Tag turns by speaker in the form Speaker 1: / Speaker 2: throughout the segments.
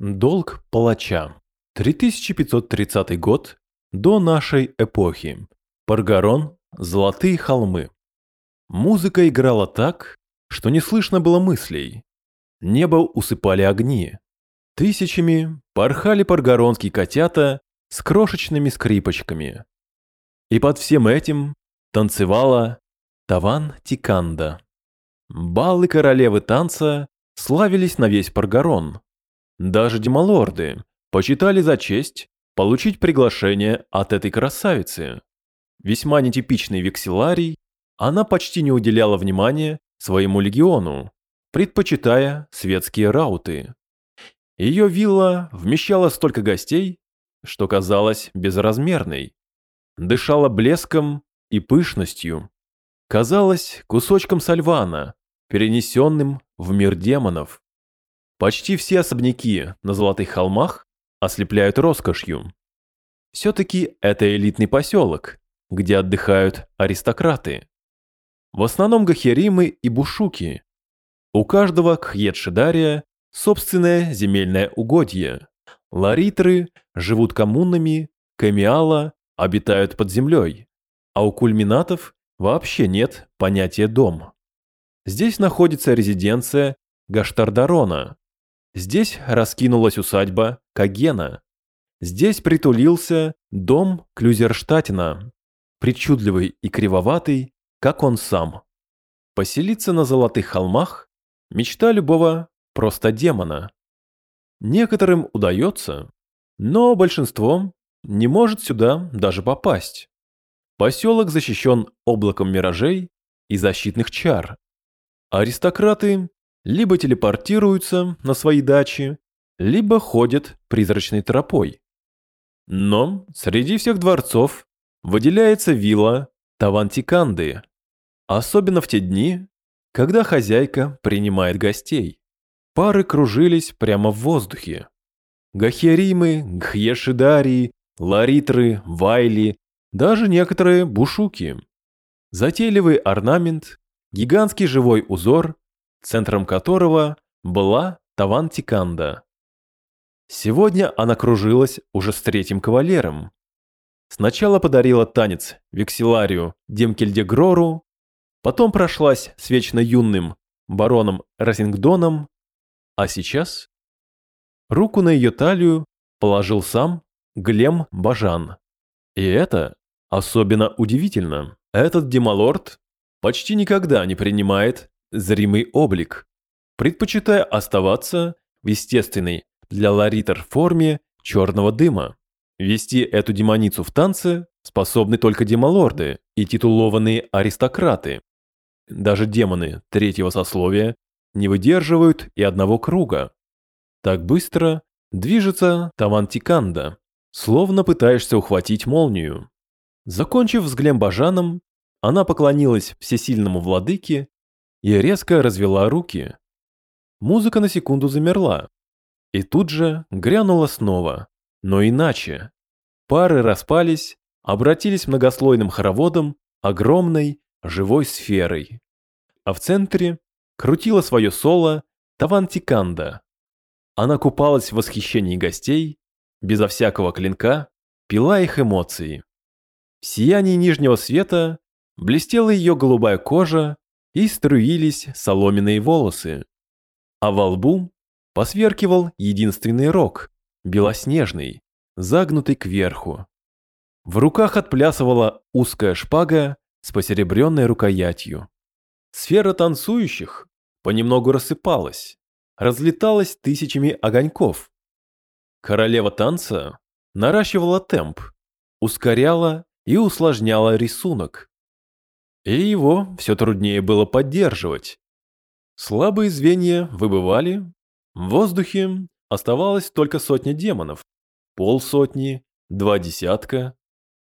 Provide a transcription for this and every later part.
Speaker 1: Долг палача. 3530 год до нашей эпохи. Паргарон, Золотые холмы. Музыка играла так, что не слышно было мыслей. Небо усыпали огни. Тысячами порхали паргаронские котята с крошечными скрипочками. И под всем этим танцевала Таван Тиканда. Баллы королевы танца славились на весь Паргарон. Даже демалорды почитали за честь получить приглашение от этой красавицы. Весьма нетипичный векселарий, она почти не уделяла внимания своему легиону, предпочитая светские рауты. Ее вилла вмещала столько гостей, что казалась безразмерной. Дышала блеском и пышностью. Казалась кусочком сальвана, перенесенным в мир демонов. Почти все особняки на Золотых холмах ослепляют роскошью. Все-таки это элитный поселок, где отдыхают аристократы. В основном гахеримы и бушуки. У каждого кхьедшидария собственное земельное угодье. Ларитры живут коммунами, камиала обитают под землей, а у кульминатов вообще нет понятия «дом». Здесь находится резиденция Гаштардарона, Здесь раскинулась усадьба Кагена. Здесь притулился дом Клюзерштатина, причудливый и кривоватый, как он сам. Поселиться на Золотых холмах – мечта любого просто демона. Некоторым удается, но большинство не может сюда даже попасть. Поселок защищен облаком миражей и защитных чар. Аристократы либо телепортируются на свои дачи, либо ходят призрачной тропой. Но среди всех дворцов выделяется вилла Тавантиканды, особенно в те дни, когда хозяйка принимает гостей. Пары кружились прямо в воздухе. Гахеримы, гхьешидарии, ларитры, вайли, даже некоторые бушуки. Затейливый орнамент, гигантский живой узор центром которого была Тавантиканда. Сегодня она кружилась уже с третьим кавалером. Сначала подарила танец Векселарию Демкельдегрору, потом прошлась с вечно юным бароном Росингдоном, а сейчас руку на ее талию положил сам Глем Бажан. И это особенно удивительно. Этот демалорд почти никогда не принимает зримый облик, предпочитая оставаться в естественной для ларитер форме черного дыма. Вести эту демоницу в танце способны только демолорды и титулованные аристократы. Даже демоны третьего сословия не выдерживают и одного круга. Так быстро движется Тавантиканда, словно пытаешься ухватить молнию. Закончив с Глембажаном, она поклонилась всесильному владыке и резко развела руки. Музыка на секунду замерла. И тут же грянула снова, но иначе. Пары распались, обратились многослойным хороводом огромной живой сферой. А в центре крутила свое соло Тавантиканда. Она купалась в восхищении гостей, безо всякого клинка, пила их эмоции. В сиянии нижнего света блестела ее голубая кожа и струились соломенные волосы. А во лбу посверкивал единственный рог, белоснежный, загнутый кверху. В руках отплясывала узкая шпага с посеребренной рукоятью. Сфера танцующих понемногу рассыпалась, разлеталась тысячами огоньков. Королева танца наращивала темп, ускоряла и усложняла рисунок, и его все труднее было поддерживать. Слабые звенья выбывали, в воздухе оставалось только сотня демонов, полсотни, два десятка.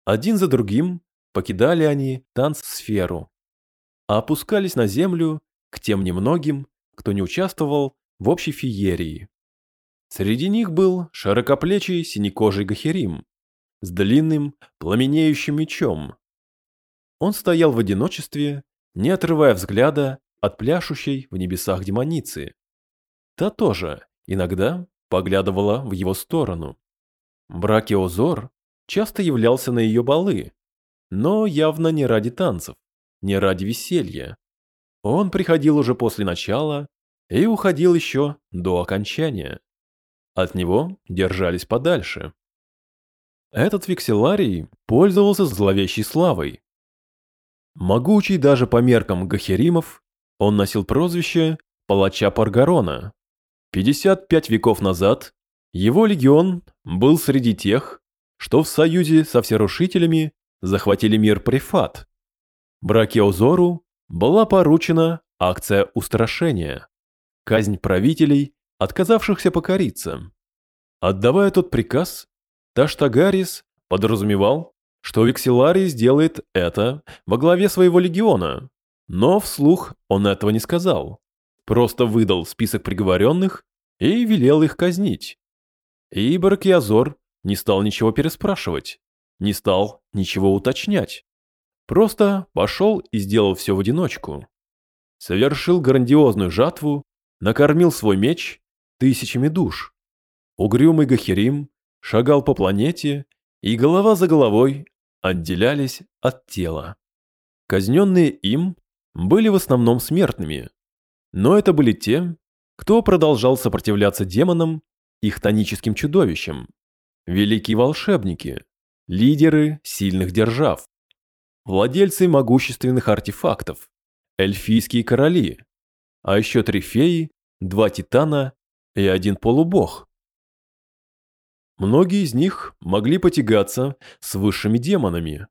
Speaker 1: Один за другим покидали они танц-сферу, а опускались на землю к тем немногим, кто не участвовал в общей феерии. Среди них был широкоплечий синекожий Гахерим с длинным пламенеющим мечом, он стоял в одиночестве, не отрывая взгляда от пляшущей в небесах демоницы. Та тоже иногда поглядывала в его сторону. Бракиозор часто являлся на ее балы, но явно не ради танцев, не ради веселья. Он приходил уже после начала и уходил еще до окончания. От него держались подальше. Этот векселарий пользовался зловещей славой. Могучий даже по меркам гахеримов, он носил прозвище «Палача Паргарона». 55 веков назад его легион был среди тех, что в союзе со всерушителями захватили мир Префат. Бракеозору была поручена акция устрашения, казнь правителей, отказавшихся покориться. Отдавая тот приказ, Таштагарис подразумевал, что Вексиларий сделает это во главе своего легиона, но вслух он этого не сказал, просто выдал список приговоренных и велел их казнить. И Баркиазор не стал ничего переспрашивать, не стал ничего уточнять. Просто пошел и сделал все в одиночку. Совершил грандиозную жатву, накормил свой меч тысячами душ. Угрюмый Гахерим шагал по планете, и голова за головой отделялись от тела. Казненные им были в основном смертными, но это были те, кто продолжал сопротивляться демонам, их тоническим чудовищам, великие волшебники, лидеры сильных держав, владельцы могущественных артефактов, эльфийские короли, а еще три феи, два титана и один полубог. Многие из них могли потягаться с высшими демонами.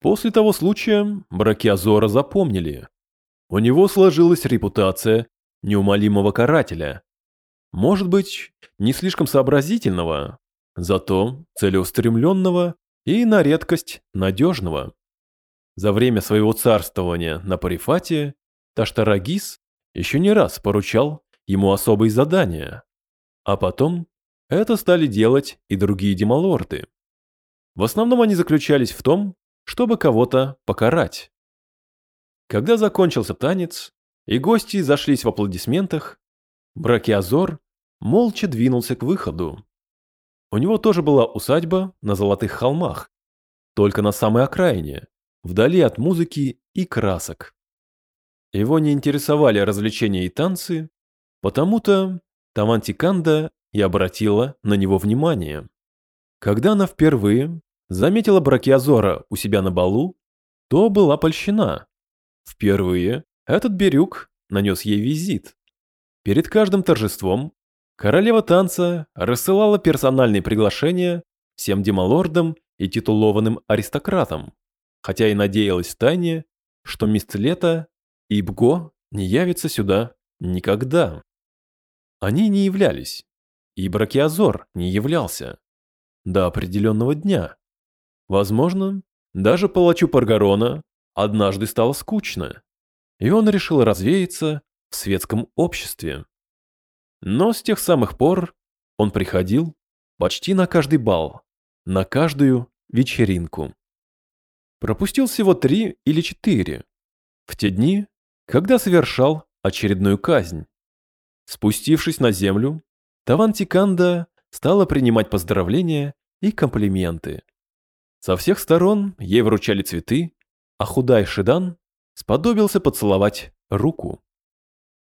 Speaker 1: После того случая Бракиазора запомнили. У него сложилась репутация неумолимого карателя. Может быть, не слишком сообразительного, зато целеустремленного и на редкость надежного. За время своего царствования на Парифате Таштарагис еще не раз поручал ему особые задания, а потом это стали делать и другие демалорды. В основном они заключались в том, чтобы кого-то покарать. Когда закончился танец, и гости зашлись в аплодисментах, Бракиазор молча двинулся к выходу. У него тоже была усадьба на Золотых холмах, только на самой окраине, вдали от музыки и красок. Его не интересовали развлечения и танцы, потому-то Тамантиканда и обратила на него внимание. Когда она впервые заметила Бракиазора у себя на балу, то была польщена. Впервые этот Бирюк нанес ей визит. Перед каждым торжеством Королева танца рассылала персональные приглашения всем демалордам и титулованным аристократам, хотя и надеялась тайне, что мисс Лето и Бго не явятся сюда никогда. Они не являлись, и Бракиазор не являлся. До определенного дня. Возможно, даже палачу Паргарона однажды стало скучно, и он решил развеяться в светском обществе. Но с тех самых пор он приходил почти на каждый бал, на каждую вечеринку. Пропустил всего три или четыре. В те дни, когда совершал очередную казнь. Спустившись на землю, Тавантиканда стала принимать поздравления и комплименты. Со всех сторон ей вручали цветы, а худай Шидан сподобился поцеловать руку.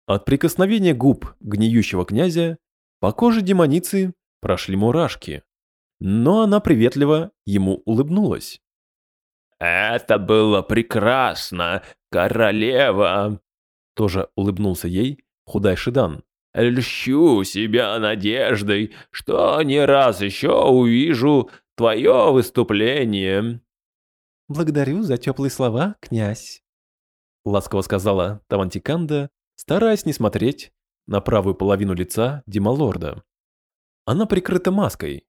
Speaker 1: От прикосновения губ гниющего князя по коже демоницы прошли мурашки, но она приветливо ему улыбнулась.
Speaker 2: «Это было прекрасно, королева!»
Speaker 1: Тоже улыбнулся ей худай Шидан.
Speaker 2: «Льщу себя надеждой, что не раз еще увижу твое выступление».
Speaker 1: «Благодарю за теплые слова, князь», — ласково сказала Тавантиканда, стараясь не смотреть на правую половину лица Дималорда. Она прикрыта маской.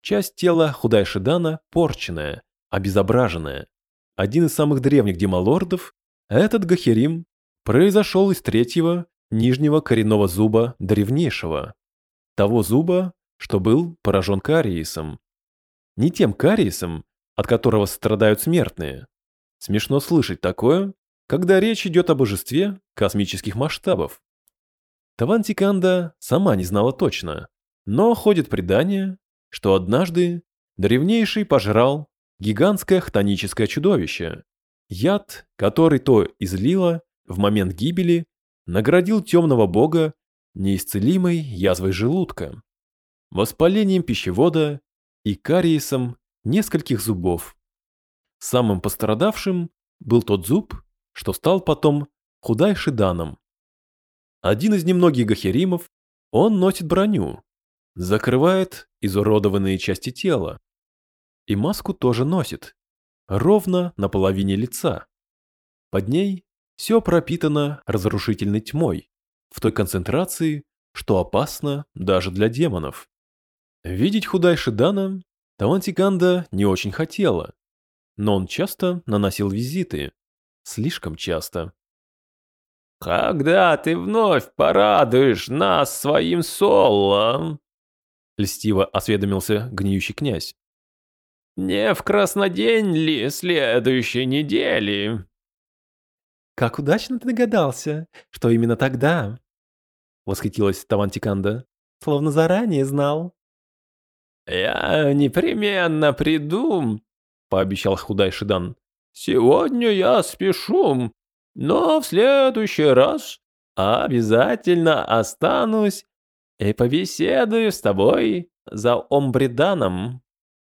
Speaker 1: Часть тела худая Шидана порченная, обезображенная. Один из самых древних Дималордов, этот Гахерим, произошел из третьего нижнего коренного зуба древнейшего. Того зуба, что был поражен кариесом. Не тем кариесом, от которого страдают смертные. Смешно слышать такое, когда речь идет о божестве космических масштабов. Тавантиканда сама не знала точно, Но ходит предание, что однажды древнейший пожрал гигантское хтоническое чудовище, яд, который то излило в момент гибели, наградил темного бога неисцелимой язвой желудка, воспалением пищевода и кариесом нескольких зубов. Самым пострадавшим был тот зуб, что стал потом Худайшиданом. Один из немногих гахеримов, он носит броню, закрывает изуродованные части тела. И маску тоже носит, ровно на половине лица. Под ней все пропитано разрушительной тьмой, в той концентрации, что опасно даже для демонов. Видеть Худайшидана Тавантиганда не очень хотела, но он часто наносил визиты, слишком часто.
Speaker 2: «Когда ты вновь порадуешь нас своим солом?»
Speaker 1: Льстиво осведомился гниющий князь.
Speaker 2: «Не в краснодень ли следующей недели?»
Speaker 3: «Как удачно ты догадался, что именно тогда!» Восхитилась Тавантиканда. «Словно заранее знал».
Speaker 2: «Я непременно приду», — пообещал худой Шидан. «Сегодня я спешу, но в следующий раз обязательно останусь и побеседую с тобой за Омбриданом».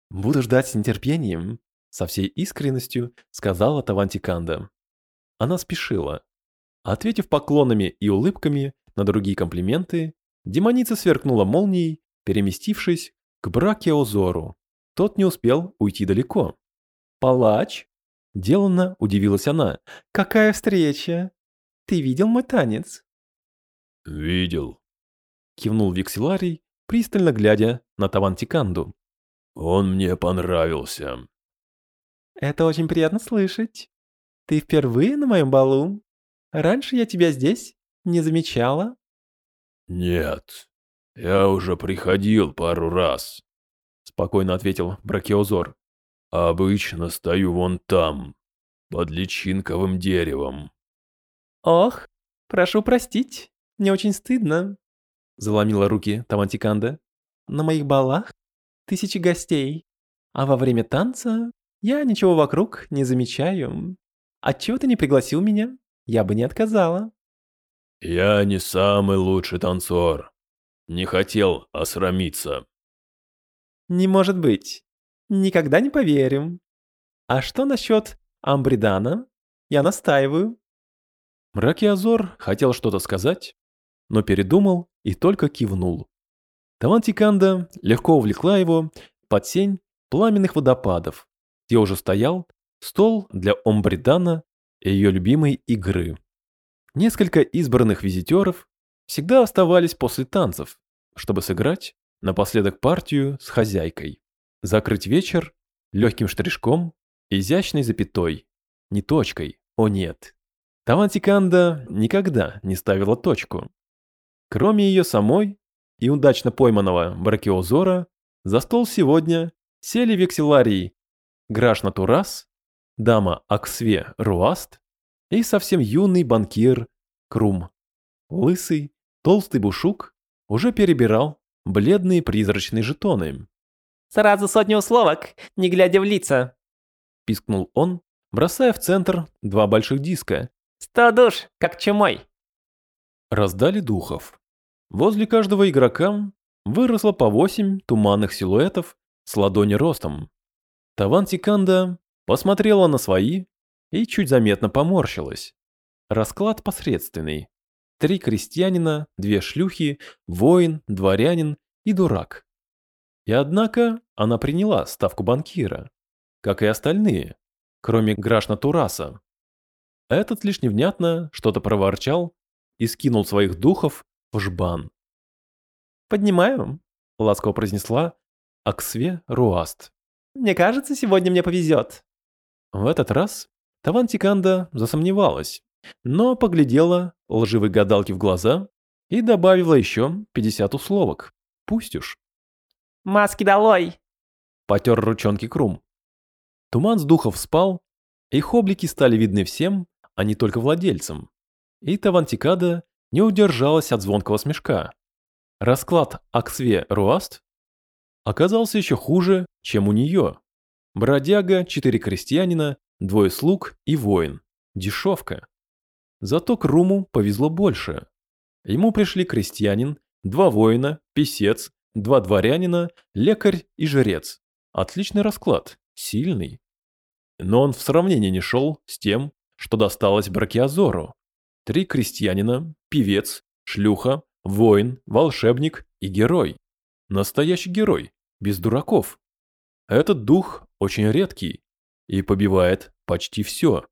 Speaker 1: «Буду ждать с нетерпением», — со всей искренностью сказала Тавантиканда. Она спешила. Ответив поклонами и улыбками на другие комплименты, демоница сверкнула молнией, переместившись к Бракеозору. Тот не успел уйти далеко.
Speaker 3: «Палач?»
Speaker 1: Деланно удивилась она.
Speaker 3: «Какая встреча! Ты видел мой танец?»
Speaker 4: «Видел», —
Speaker 1: кивнул Викселарий, пристально глядя на Тавантиканду.
Speaker 4: «Он мне понравился».
Speaker 3: «Это очень приятно слышать. Ты впервые на моем балу? Раньше я тебя здесь не замечала?»
Speaker 4: «Нет, я уже приходил пару раз», — спокойно ответил Бракеозор. Обычно стою вон там, под личинковым деревом.
Speaker 3: Ох, прошу простить, мне очень стыдно.
Speaker 1: Заломила руки Тамантиканда.
Speaker 3: На моих балах тысячи гостей, а во время танца я ничего вокруг не замечаю. Отчего ты не пригласил меня? Я бы не отказала.
Speaker 4: Я не самый лучший танцор. Не хотел осрамиться.
Speaker 3: Не может быть. Никогда не поверим. А что насчет Амбридана? Я настаиваю.
Speaker 1: Мракиазор хотел что-то сказать, но передумал и только кивнул. Тавантиканда легко увлекла его под сень пламенных водопадов, где уже стоял стол для Омбридана и ее любимой игры. Несколько избранных визитеров всегда оставались после танцев, чтобы сыграть напоследок партию с хозяйкой. Закрыть вечер легким штришком, изящной запятой, не точкой, о нет. Тавантиканда никогда не ставила точку. Кроме ее самой и удачно пойманного бракиозора, за стол сегодня сели векселарий Граш Натурас, дама Аксве Руаст и совсем юный банкир Крум. Лысый, толстый бушук уже перебирал бледные призрачные жетоны,
Speaker 5: Сразу сотни условок, не глядя в лица.
Speaker 1: Пискнул он, бросая в центр два больших диска.
Speaker 5: Сто душ, как чумой.
Speaker 1: Раздали духов. Возле каждого игрока выросло по восемь туманных силуэтов с ладони ростом. Таван Тиканда посмотрела на свои и чуть заметно поморщилась. Расклад посредственный. Три крестьянина, две шлюхи, воин, дворянин и дурак. И однако она приняла ставку банкира, как и остальные, кроме Грашна Тураса. Этот лишь невнятно что-то проворчал и скинул своих духов в жбан.
Speaker 3: «Поднимаю», —
Speaker 1: ласково произнесла Аксве Руаст.
Speaker 3: «Мне кажется, сегодня мне повезет».
Speaker 1: В этот раз Таван Тиканда засомневалась, но поглядела лживой гадалке в глаза и добавила еще 50 условок. Пусть уж.
Speaker 5: Маски долой!»
Speaker 1: Потер ручонки Крум. Туман с духов спал, их облики стали видны всем, а не только владельцам. И Тавантикада не удержалась от звонкого смешка. Расклад Аксве Руаст оказался еще хуже, чем у нее. Бродяга, четыре крестьянина, двое слуг и воин. Дешевка. Зато Круму повезло больше. Ему пришли крестьянин, два воина, писец, два дворянина, лекарь и жрец. Отличный расклад, сильный. Но он в сравнении не шел с тем, что досталось Бракиазору. Три крестьянина, певец, шлюха, воин, волшебник и герой. Настоящий герой, без дураков. Этот дух очень редкий и побивает почти все.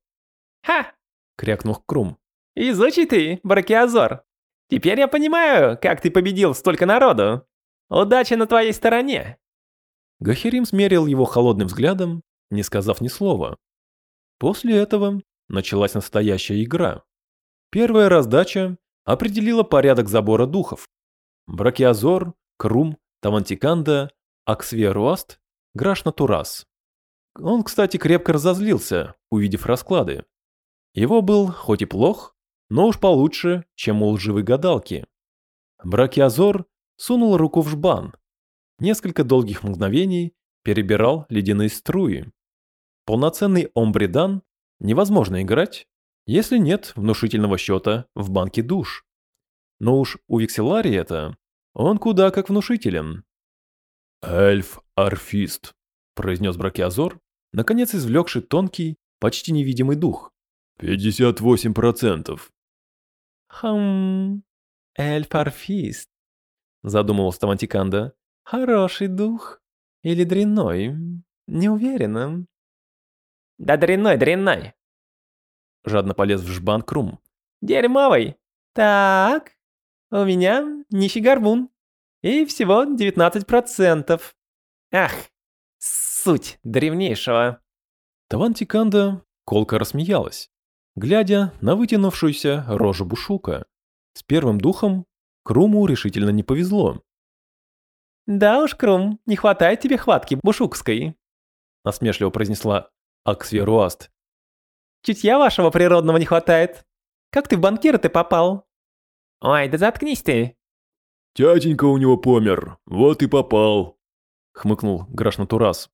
Speaker 5: Ха!
Speaker 1: Крякнул Крум.
Speaker 5: Изучи ты, Бракиазор. Теперь я понимаю, как ты победил столько народу. Удача на твоей стороне.
Speaker 1: Гахерим смерил его холодным взглядом, не сказав ни слова. После этого началась настоящая игра. Первая раздача определила порядок забора духов. Бракиазор, Крум, Тавантиканда, Аксверуаст, Грашнатурас. Он, кстати, крепко разозлился, увидев расклады. Его был хоть и плох, но уж получше, чем у лживой гадалки. Бракиазор сунул руку в жбан. Несколько долгих мгновений перебирал ледяные струи. Полноценный омбридан невозможно играть, если нет внушительного счета в банке душ. Но уж у Викселари это он куда как внушителен.
Speaker 4: «Эльф-арфист», — произнес Бракиазор,
Speaker 1: наконец извлекший тонкий, почти невидимый дух.
Speaker 4: «Пятьдесят восемь процентов».
Speaker 3: Хм, эльф-арфист, задумывался Тавантиканда. Хороший дух. Или дрянной. Не уверена.
Speaker 5: Да дрянной, дрянной.
Speaker 1: Жадно полез в жбан Крум.
Speaker 5: Дерьмовый. Так, у меня нищий горбун. И всего 19%. Ах, суть древнейшего.
Speaker 1: Тавантиканда колко рассмеялась, глядя на вытянувшуюся рожу Бушука. С первым духом Круму решительно не повезло.
Speaker 5: «Да уж, Крум, не хватает тебе хватки бушукской»,
Speaker 1: насмешливо произнесла Аксверуаст.
Speaker 5: «Чутья вашего природного не хватает. Как ты в банкира-то попал?» «Ой, да заткнись ты!»
Speaker 4: «Тятенька у него помер, вот и попал», —
Speaker 1: хмыкнул Грашнатурас.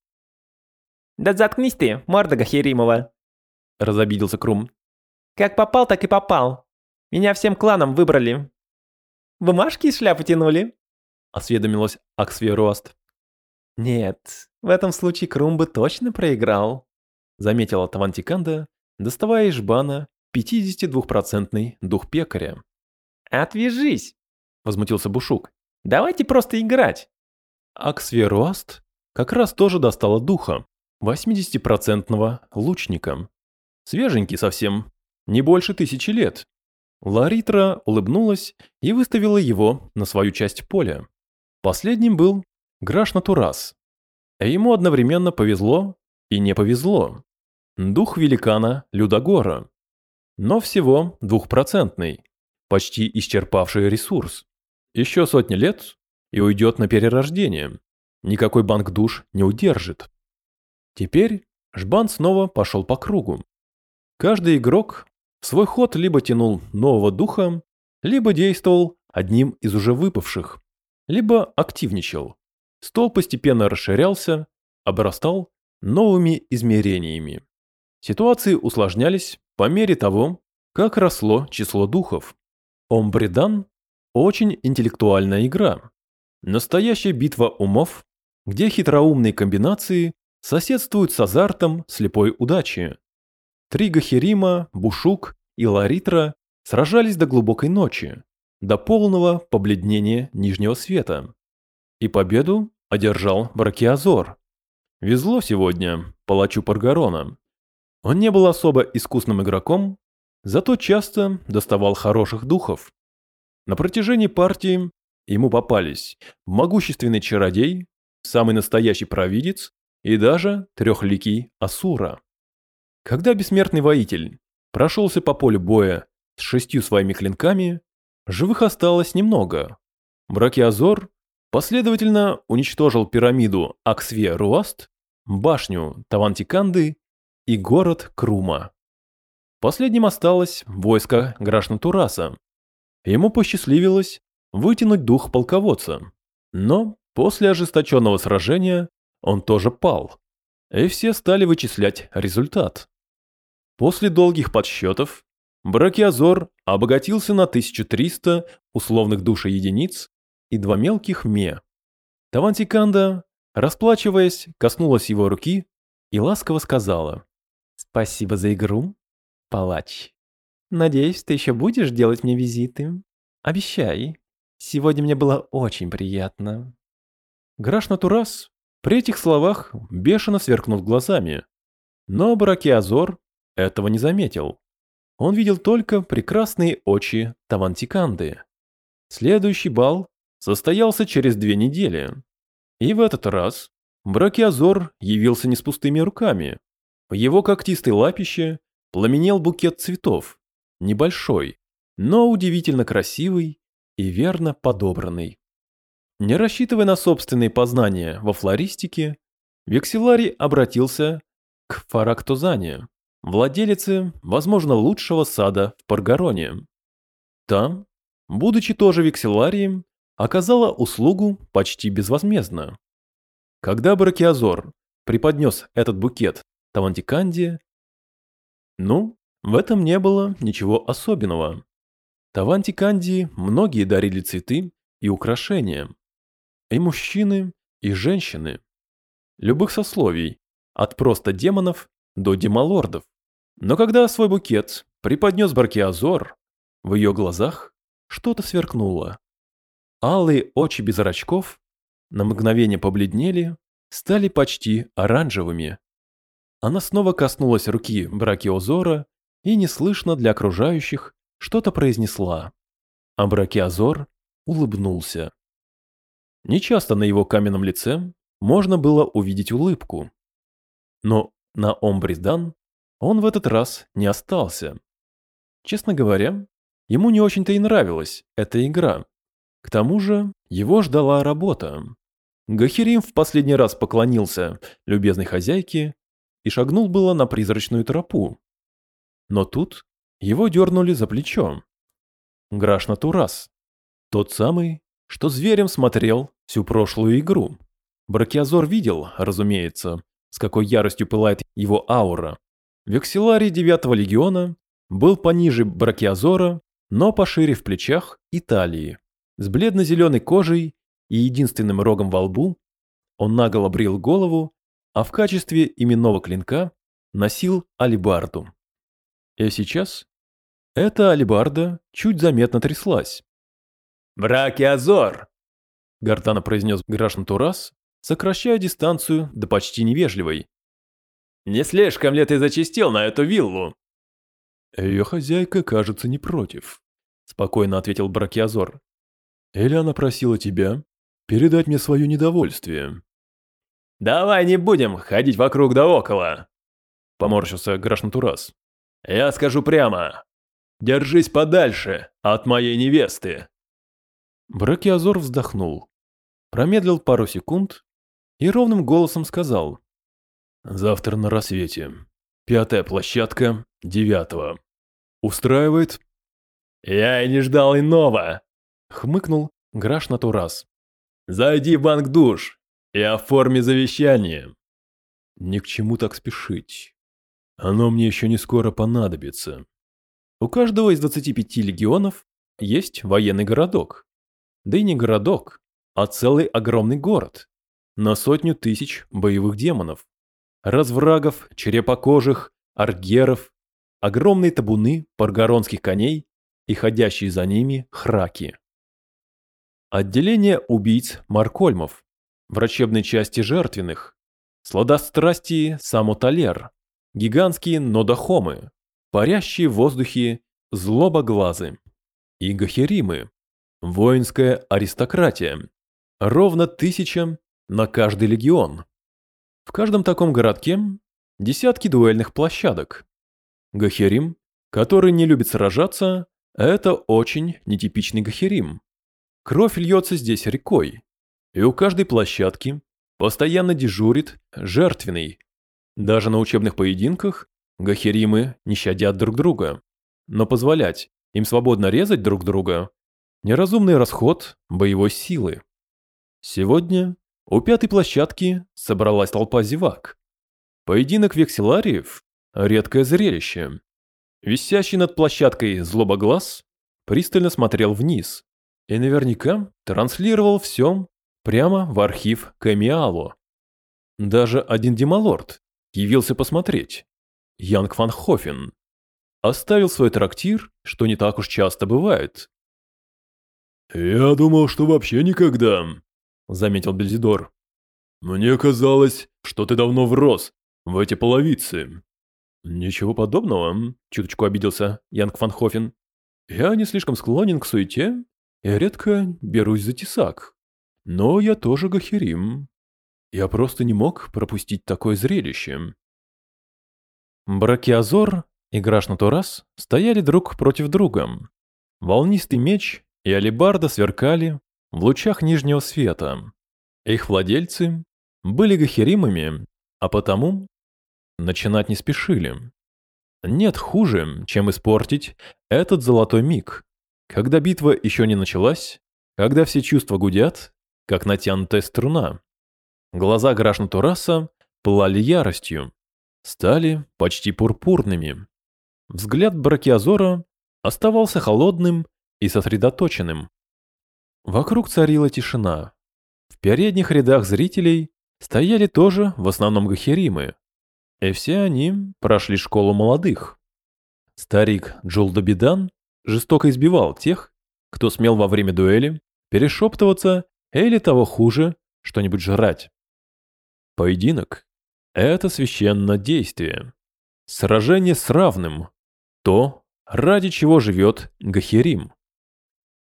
Speaker 5: «Да заткнись ты, морда Гахеримова!»
Speaker 1: — разобиделся Крум.
Speaker 5: «Как попал, так и попал. Меня всем кланом выбрали. Бумажки из шляпы тянули?»
Speaker 1: осведомилась Аксверуаст.
Speaker 3: «Нет, в этом случае Крум бы точно проиграл», заметила Тавантиканда, доставая из жбана 52-процентный дух пекаря.
Speaker 5: «Отвяжись!»
Speaker 1: – возмутился Бушук.
Speaker 5: «Давайте просто играть!»
Speaker 1: Аксверуаст как раз тоже достала духа, 80-процентного лучника. Свеженький совсем, не больше тысячи лет. Ларитра улыбнулась и выставила его на свою часть поля. Последним был Граш Натурас. Ему одновременно повезло и не повезло. Дух великана Людогора. Но всего двухпроцентный, почти исчерпавший ресурс. Еще сотни лет и уйдет на перерождение. Никакой банк душ не удержит. Теперь жбан снова пошел по кругу. Каждый игрок свой ход либо тянул нового духа, либо действовал одним из уже выпавших либо активничал. Стол постепенно расширялся, обрастал новыми измерениями. Ситуации усложнялись по мере того, как росло число духов. Омбридан – очень интеллектуальная игра. Настоящая битва умов, где хитроумные комбинации соседствуют с азартом слепой удачи. Три Гахерима, Бушук и Ларитра сражались до глубокой ночи, до полного побледнения нижнего света. И победу одержал Бракиазор. Везло сегодня палачу Паргарона. Он не был особо искусным игроком, зато часто доставал хороших духов. На протяжении партии ему попались могущественный чародей, самый настоящий провидец и даже трехликий Асура. Когда бессмертный воитель прошелся по полю боя с шестью своими клинками, Живых осталось немного. Бракиазор последовательно уничтожил пирамиду Аксве-Руаст, башню Тавантиканды и город Крума. Последним осталось войско Грашнатураса. Ему посчастливилось вытянуть дух полководца. Но после ожесточенного сражения он тоже пал, и все стали вычислять результат. После долгих подсчетов Бракиазор обогатился на 1300 условных душеединиц и два мелких ме. Тавантиканда, расплачиваясь, коснулась его руки и ласково сказала
Speaker 3: «Спасибо за игру, палач. Надеюсь, ты еще будешь делать мне визиты. Обещай. Сегодня мне было очень приятно».
Speaker 1: Граш Натурас при этих словах бешено сверкнул глазами. Но Бракиазор этого не заметил. Он видел только прекрасные очи Тавантиканды. Следующий бал состоялся через две недели. И в этот раз Бракиазор явился не с пустыми руками. В его когтистой лапище пламенел букет цветов, небольшой, но удивительно красивый и верно подобранный. Не рассчитывая на собственные познания во флористике, Вексиларий обратился к Фарактузане, владелице, возможно, лучшего сада в Паргароне. Там, будучи тоже вексиларием, оказала услугу почти безвозмездно. Когда Бракиазор преподнес этот букет Тавантиканде, ну, в этом не было ничего особенного. Тавантиканди многие дарили цветы и украшения. И мужчины, и женщины. Любых сословий, от просто демонов до демолордов. Но когда свой букет преподнес Баркиазор, в ее глазах что-то сверкнуло. Алые очи без зрачков на мгновение побледнели, стали почти оранжевыми. Она снова коснулась руки Бракиозора и неслышно для окружающих что-то произнесла. А Бракиозор улыбнулся. Нечасто на его каменном лице можно было увидеть улыбку. Но на Омбридан он в этот раз не остался. Честно говоря, ему не очень-то и нравилась эта игра. К тому же его ждала работа. Гахирим в последний раз поклонился любезной хозяйке и шагнул было на призрачную тропу. Но тут его дернули за плечо. Граш Натурас, тот самый, что зверем смотрел всю прошлую игру. Бракиазор видел, разумеется, с какой яростью пылает его аура. Вексиларий девятого легиона был пониже Бракиазора, но пошире в плечах и талии. С бледно-зеленой кожей и единственным рогом во лбу он наголо брил голову, а в качестве именного клинка носил алибарду. И сейчас эта алибарда чуть заметно тряслась.
Speaker 2: «Бракиазор!»
Speaker 1: — гортано произнес Грашн Турас, сокращая дистанцию до почти невежливой.
Speaker 2: «Не слишком ли ты зачистил на эту виллу?»
Speaker 4: «Ее хозяйка, кажется, не против», — спокойно ответил Бракиазор. «Или она просила тебя передать мне свое недовольствие?»
Speaker 2: «Давай не будем ходить вокруг да около», — поморщился Грашнатурас. «Я скажу прямо. Держись подальше от моей невесты».
Speaker 1: Бракиазор вздохнул, промедлил пару секунд и ровным голосом сказал.
Speaker 4: «Завтра на рассвете. Пятая площадка, девятого. Устраивает?»
Speaker 2: «Я и не ждал иного», —
Speaker 1: хмыкнул Граш Натурас.
Speaker 2: «Зайди в банк душ и оформи завещание».
Speaker 4: «Ни к чему так спешить. Оно мне еще не скоро понадобится».
Speaker 1: У каждого из 25 легионов есть военный городок. Да и не городок, а целый огромный город. На сотню тысяч боевых демонов. Разврагов, черепокожих, аргеров, огромные табуны паргоронских коней и ходящие за ними храки. Отделение убийц Маркольмов, врачебной части жертвенных, сладострастие Самоталер, гигантские нодохомы, парящие в воздухе злобоглазы и гахеримы, воинская аристократия, ровно тысяча на каждый легион. В каждом таком городке десятки дуэльных площадок. Гахерим, который не любит сражаться, это очень нетипичный гахерим. Кровь льется здесь рекой, и у каждой площадки постоянно дежурит жертвенный. Даже на учебных поединках гахеримы не щадят друг друга. Но позволять им свободно резать друг друга неразумный расход боевой силы. Сегодня у пятой площадки собралась толпа зевак. Поединок векселариев – редкое зрелище. Висящий над площадкой злобоглаз пристально смотрел вниз и наверняка транслировал все прямо в архив Кэмиалу. Даже один демалорд явился посмотреть. Янг Ван Хофен. Оставил свой трактир, что не так уж часто бывает.
Speaker 4: «Я думал, что вообще никогда», — заметил Бельзидор. «Мне казалось, что ты давно врос в эти половицы».
Speaker 1: «Ничего подобного», — чуточку обиделся Янг Ван Хофен. «Я не слишком склонен к суете и редко берусь за тесак. Но я тоже гахерим. Я просто не мог пропустить такое зрелище». Бракиазор и Грашнатурас стояли друг против друга. Волнистый меч и алебарда сверкали в лучах нижнего света. Их владельцы были гахеримами, а потому начинать не спешили. Нет хуже, чем испортить этот золотой миг, когда битва еще не началась, когда все чувства гудят, как натянутая струна. Глаза Грашнатураса пылали яростью, стали почти пурпурными. Взгляд Бракиазора оставался холодным и сосредоточенным. Вокруг царила тишина. В передних рядах зрителей стояли тоже в основном гахеримы, и все они прошли школу молодых. Старик Джулдобидан жестоко избивал тех, кто смел во время дуэли перешептываться или того хуже, что-нибудь жрать. Поединок это священное действие. Сражение с равным. То, ради чего живет Гахерим.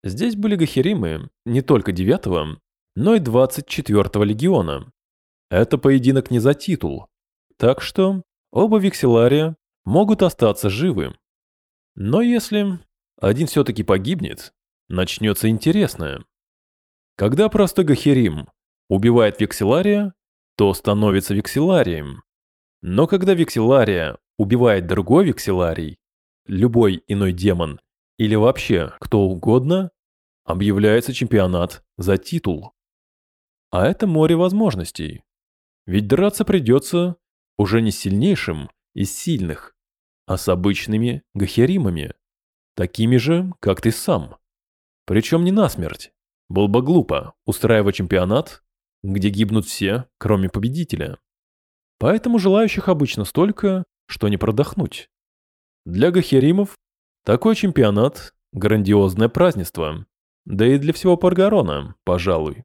Speaker 1: Здесь были Гахеримы не только 9 но и 24 легиона. Это поединок не за титул. Так что оба векселария могут остаться живы. Но если один все-таки погибнет, начнется интересное. Когда простой Гахерим убивает векселария, то становится векселарием. Но когда векселария убивает другой векселарий, любой иной демон или вообще кто угодно, объявляется чемпионат за титул. А это море возможностей. Ведь драться придется уже не с сильнейшим из сильных, а с обычными гахеримами, такими же, как ты сам. Причем не насмерть. Было бы глупо устраивать чемпионат где гибнут все, кроме победителя. Поэтому желающих обычно столько, что не продохнуть. Для гахеримов такой чемпионат – грандиозное празднество, да и для всего Паргарона, пожалуй.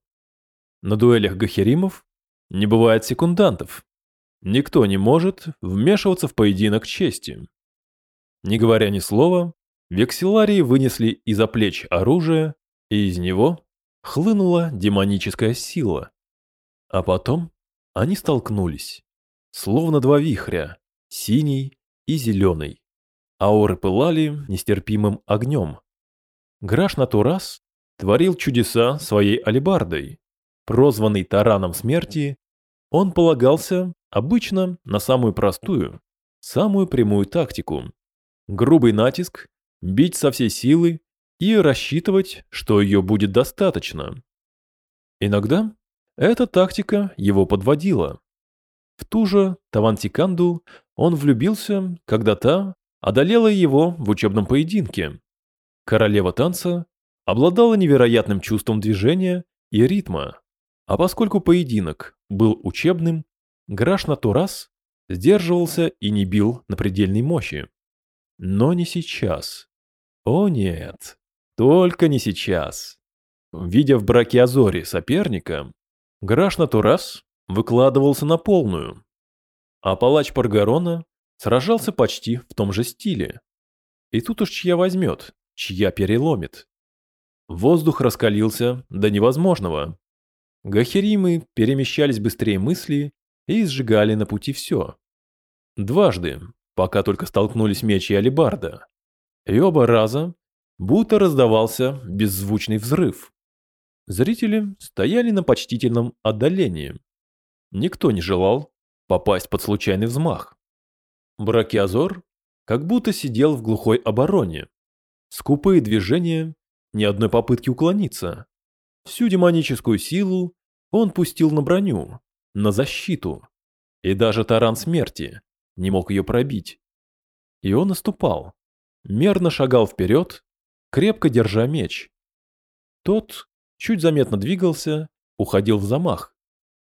Speaker 1: На дуэлях гахеримов не бывает секундантов. Никто не может вмешиваться в поединок чести. Не говоря ни слова, векселарии вынесли из-за плеч оружие, и из него хлынула демоническая сила. А потом они столкнулись, словно два вихря, синий и зеленый. Ауры пылали нестерпимым огнем. Граш Натурас творил чудеса своей алебардой. Прозванный тараном смерти, он полагался обычно на самую простую, самую прямую тактику. Грубый натиск, бить со всей силы и рассчитывать, что ее будет достаточно. Иногда эта тактика его подводила. В ту же Тавантиканду он влюбился, когда та одолела его в учебном поединке. Королева танца обладала невероятным чувством движения и ритма, а поскольку поединок был учебным, Граш Натурас сдерживался и не бил на предельной мощи. Но не сейчас. О нет, только не сейчас. Видя в браке Азори соперника, Граш Натурас выкладывался на полную, а палач Паргарона сражался почти в том же стиле. И тут уж чья возьмет, чья переломит. Воздух раскалился до невозможного. Гахеримы перемещались быстрее мысли и сжигали на пути все. Дважды, пока только столкнулись мечи и алебарда. И оба раза будто раздавался беззвучный взрыв. Зрители стояли на почтительном отдалении. Никто не желал попасть под случайный взмах. Бракиазор как будто сидел в глухой обороне. Скупые движения ни одной попытки уклониться. Всю демоническую силу он пустил на броню, на защиту. И даже таран смерти не мог ее пробить. И он наступал, мерно шагал вперед, крепко держа меч. Тот чуть заметно двигался, уходил в замах.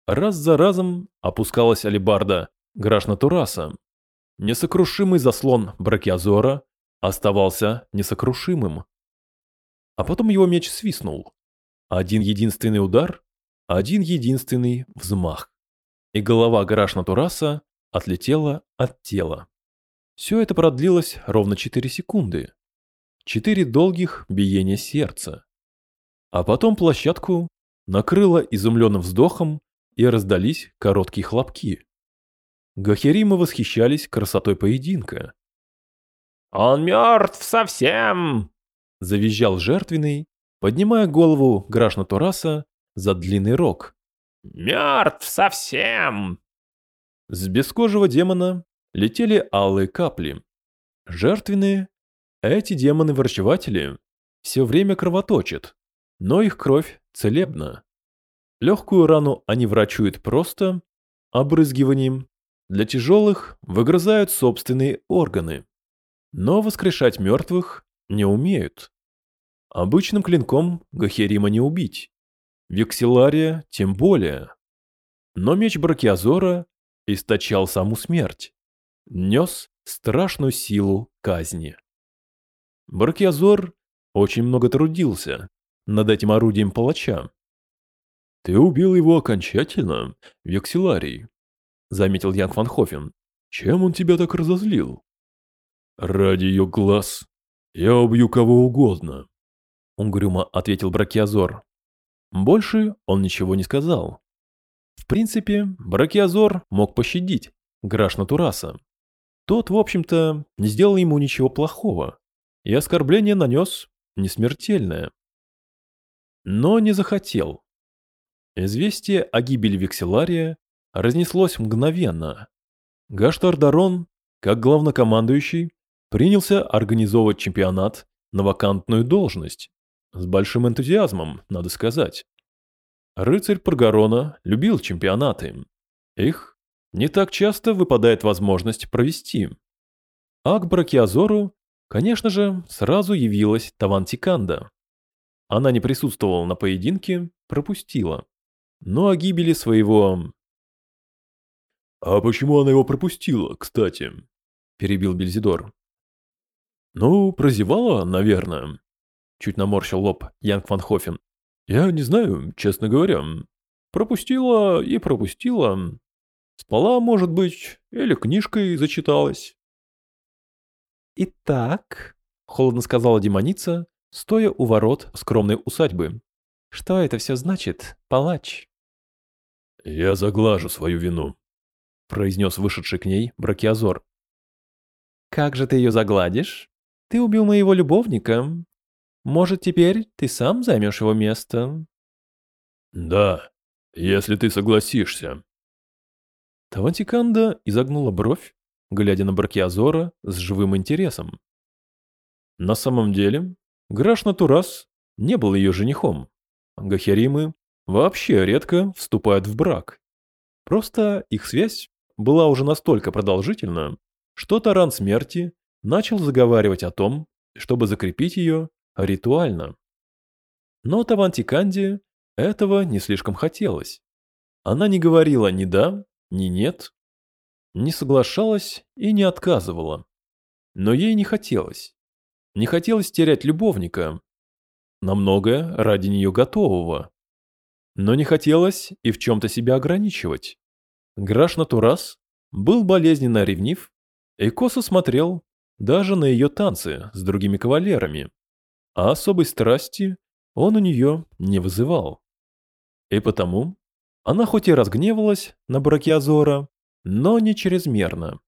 Speaker 1: Раз за разом опускалась алебарда Грашна Тураса. Несокрушимый заслон Бракиазора оставался несокрушимым. А потом его меч свистнул. Один единственный удар, один единственный взмах. И голова Грашна Тураса отлетела от тела. Все это продлилось ровно 4 секунды. Четыре долгих биения сердца. А потом площадку накрыло изумленным вздохом и раздались короткие хлопки. Гахеримы восхищались красотой поединка.
Speaker 5: «Он мертв совсем!»
Speaker 1: – завизжал жертвенный, поднимая голову Грашна Тураса за длинный рог.
Speaker 5: «Мертв совсем!»
Speaker 1: С бескожего демона летели алые капли. Жертвенные, эти демоны-врачеватели, все время кровоточат, но их кровь целебна. Легкую рану они врачуют просто, обрызгиванием. Для тяжелых выгрызают собственные органы. Но воскрешать мертвых не умеют. Обычным клинком Гахерима не убить. Векселария тем более. Но меч Бракиазора источал саму смерть нес страшную силу казни. Баркиазор очень много трудился над этим орудием палача. «Ты убил его окончательно, Векселарий», — заметил Ян Фанхофен. «Чем он тебя так разозлил?» «Ради ее глаз я убью кого угодно», — угрюмо ответил Бракиазор. Больше он ничего не сказал. В принципе, Бракиазор мог пощадить Грашна Тураса. Тот, в общем-то, не сделал ему ничего плохого, и оскорбление нанес несмертельное. Но не захотел. Известие о гибели Векселария разнеслось мгновенно. Гаштардарон, как главнокомандующий, принялся организовывать чемпионат на вакантную должность. С большим энтузиазмом, надо сказать. Рыцарь Паргарона любил чемпионаты. Их не так часто выпадает возможность провести. А к Бракиазору, конечно же, сразу явилась Тавантиканда. Она не присутствовала на поединке, пропустила. Но о гибели своего... «А почему она его пропустила, кстати?» – перебил Бельзидор. «Ну, прозевала, наверное», – чуть наморщил лоб Янг Ван Хофен. «Я не знаю, честно говоря. Пропустила и пропустила. Спала, может быть, или книжкой зачиталась.
Speaker 3: «Итак», — холодно сказала демоница, стоя у ворот скромной усадьбы. «Что это все значит, палач?»
Speaker 4: «Я заглажу свою вину», — произнес вышедший к ней Бракиазор.
Speaker 3: «Как же ты ее загладишь? Ты убил моего любовника. Может, теперь ты сам займешь его место?»
Speaker 4: «Да, если ты согласишься»,
Speaker 1: Тавантиканда изогнула бровь, глядя на Бракиазора с живым интересом. На самом деле, Граш Натурас не был ее женихом. Гахеримы вообще редко вступают в брак. Просто их связь была уже настолько продолжительна, что Таран Смерти начал заговаривать о том, чтобы закрепить ее ритуально. Но Тавантиканде этого не слишком хотелось. Она не говорила ни да, ни нет, не соглашалась и не отказывала. Но ей не хотелось. Не хотелось терять любовника, на многое ради нее готового. Но не хотелось и в чем-то себя ограничивать. Граш Натурас был болезненно ревнив и косо смотрел даже на ее танцы с другими кавалерами, а особой страсти он у нее не вызывал. И потому она хоть и разгневалась на Бракиазора, но не чрезмерно.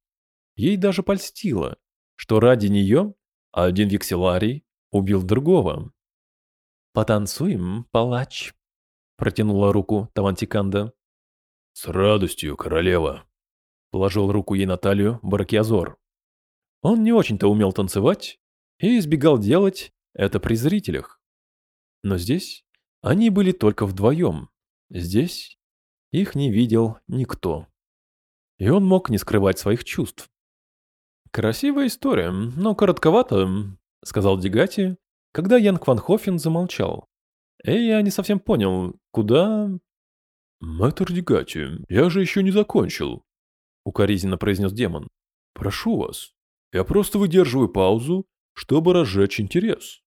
Speaker 1: Ей даже польстило, что ради нее один векселарий убил другого.
Speaker 3: «Потанцуем, палач», — протянула руку Тавантиканда.
Speaker 4: «С радостью, королева», — положил руку ей на талию Баракиазор.
Speaker 1: Он не очень-то умел танцевать и избегал делать это при зрителях. Но здесь они были только вдвоем. Здесь их не видел никто. И он мог не скрывать своих чувств. «Красивая история, но коротковато», — сказал Дегати, когда Янг Ван Хофен замолчал. «Эй, я не совсем понял, куда...»
Speaker 4: «Мэтр Дегати, я же еще не закончил», — укоризненно произнес демон. «Прошу вас, я просто выдерживаю паузу, чтобы разжечь интерес.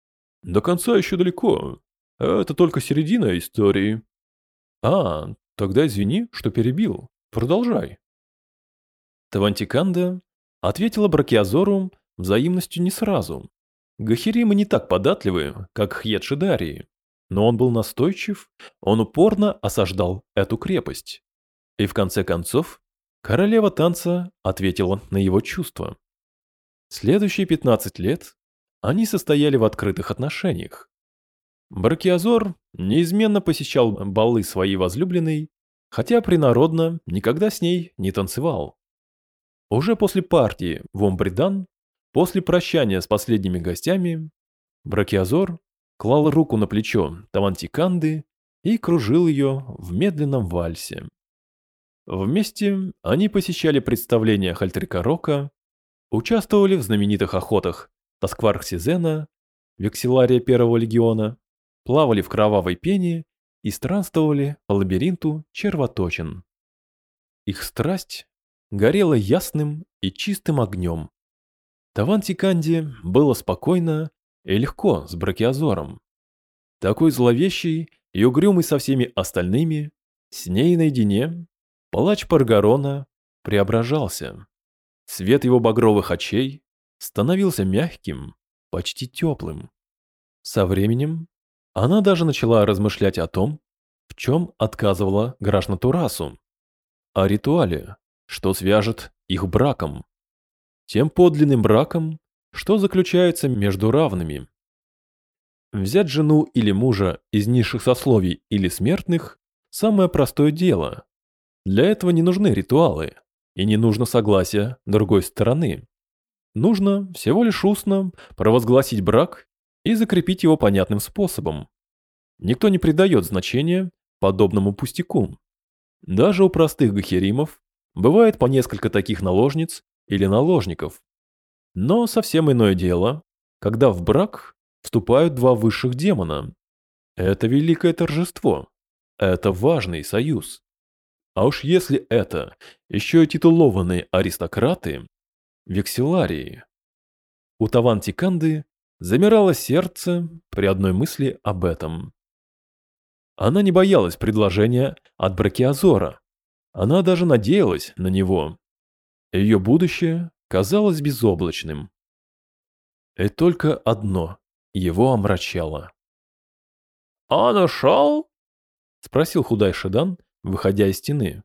Speaker 4: До конца еще далеко. Это только середина истории».
Speaker 1: «А, тогда извини, что перебил. Продолжай». Тавантиканда ответила Бракиазору взаимностью не сразу. Гахиримы не так податливы, как Хьедшидарии, но он был настойчив, он упорно осаждал эту крепость. И в конце концов, королева танца ответила на его чувства. Следующие 15 лет они состояли в открытых отношениях. Бракиазор неизменно посещал балы своей возлюбленной, хотя принародно никогда с ней не танцевал. Уже после партии в Омбридан, после прощания с последними гостями, Бракиазор клал руку на плечо Тавантиканды и кружил ее в медленном вальсе. Вместе они посещали представления Хальтрика Рока, участвовали в знаменитых охотах Таскварх-Сизена, Векселария Первого Легиона, плавали в кровавой пене и странствовали по лабиринту червоточин. Их страсть горела ясным и чистым огнем. Тавантиканде было спокойно и легко с Бракиазором. Такой зловещий и угрюмый со всеми остальными, с ней наедине, палач Паргарона преображался. Свет его багровых очей становился мягким, почти теплым. Со временем она даже начала размышлять о том, в чем отказывала Грашнатурасу, о ритуале, что свяжет их браком. Тем подлинным браком, что заключается между равными. Взять жену или мужа из низших сословий или смертных – самое простое дело. Для этого не нужны ритуалы, и не нужно согласия другой стороны. Нужно всего лишь устно провозгласить брак и закрепить его понятным способом. Никто не придает значения подобному пустяку. Даже у простых гахеримов Бывает по несколько таких наложниц или наложников. Но совсем иное дело, когда в брак вступают два высших демона. Это великое торжество. Это важный союз. А уж если это еще и титулованные аристократы, векселарии. У Тавантиканды замирало сердце при одной мысли об этом. Она не боялась предложения от Бракиазора, она даже надеялась на него. Ее будущее казалось безоблачным. И только одно его омрачало.
Speaker 5: «Он ушел?»
Speaker 1: — спросил худой Шедан, выходя из стены.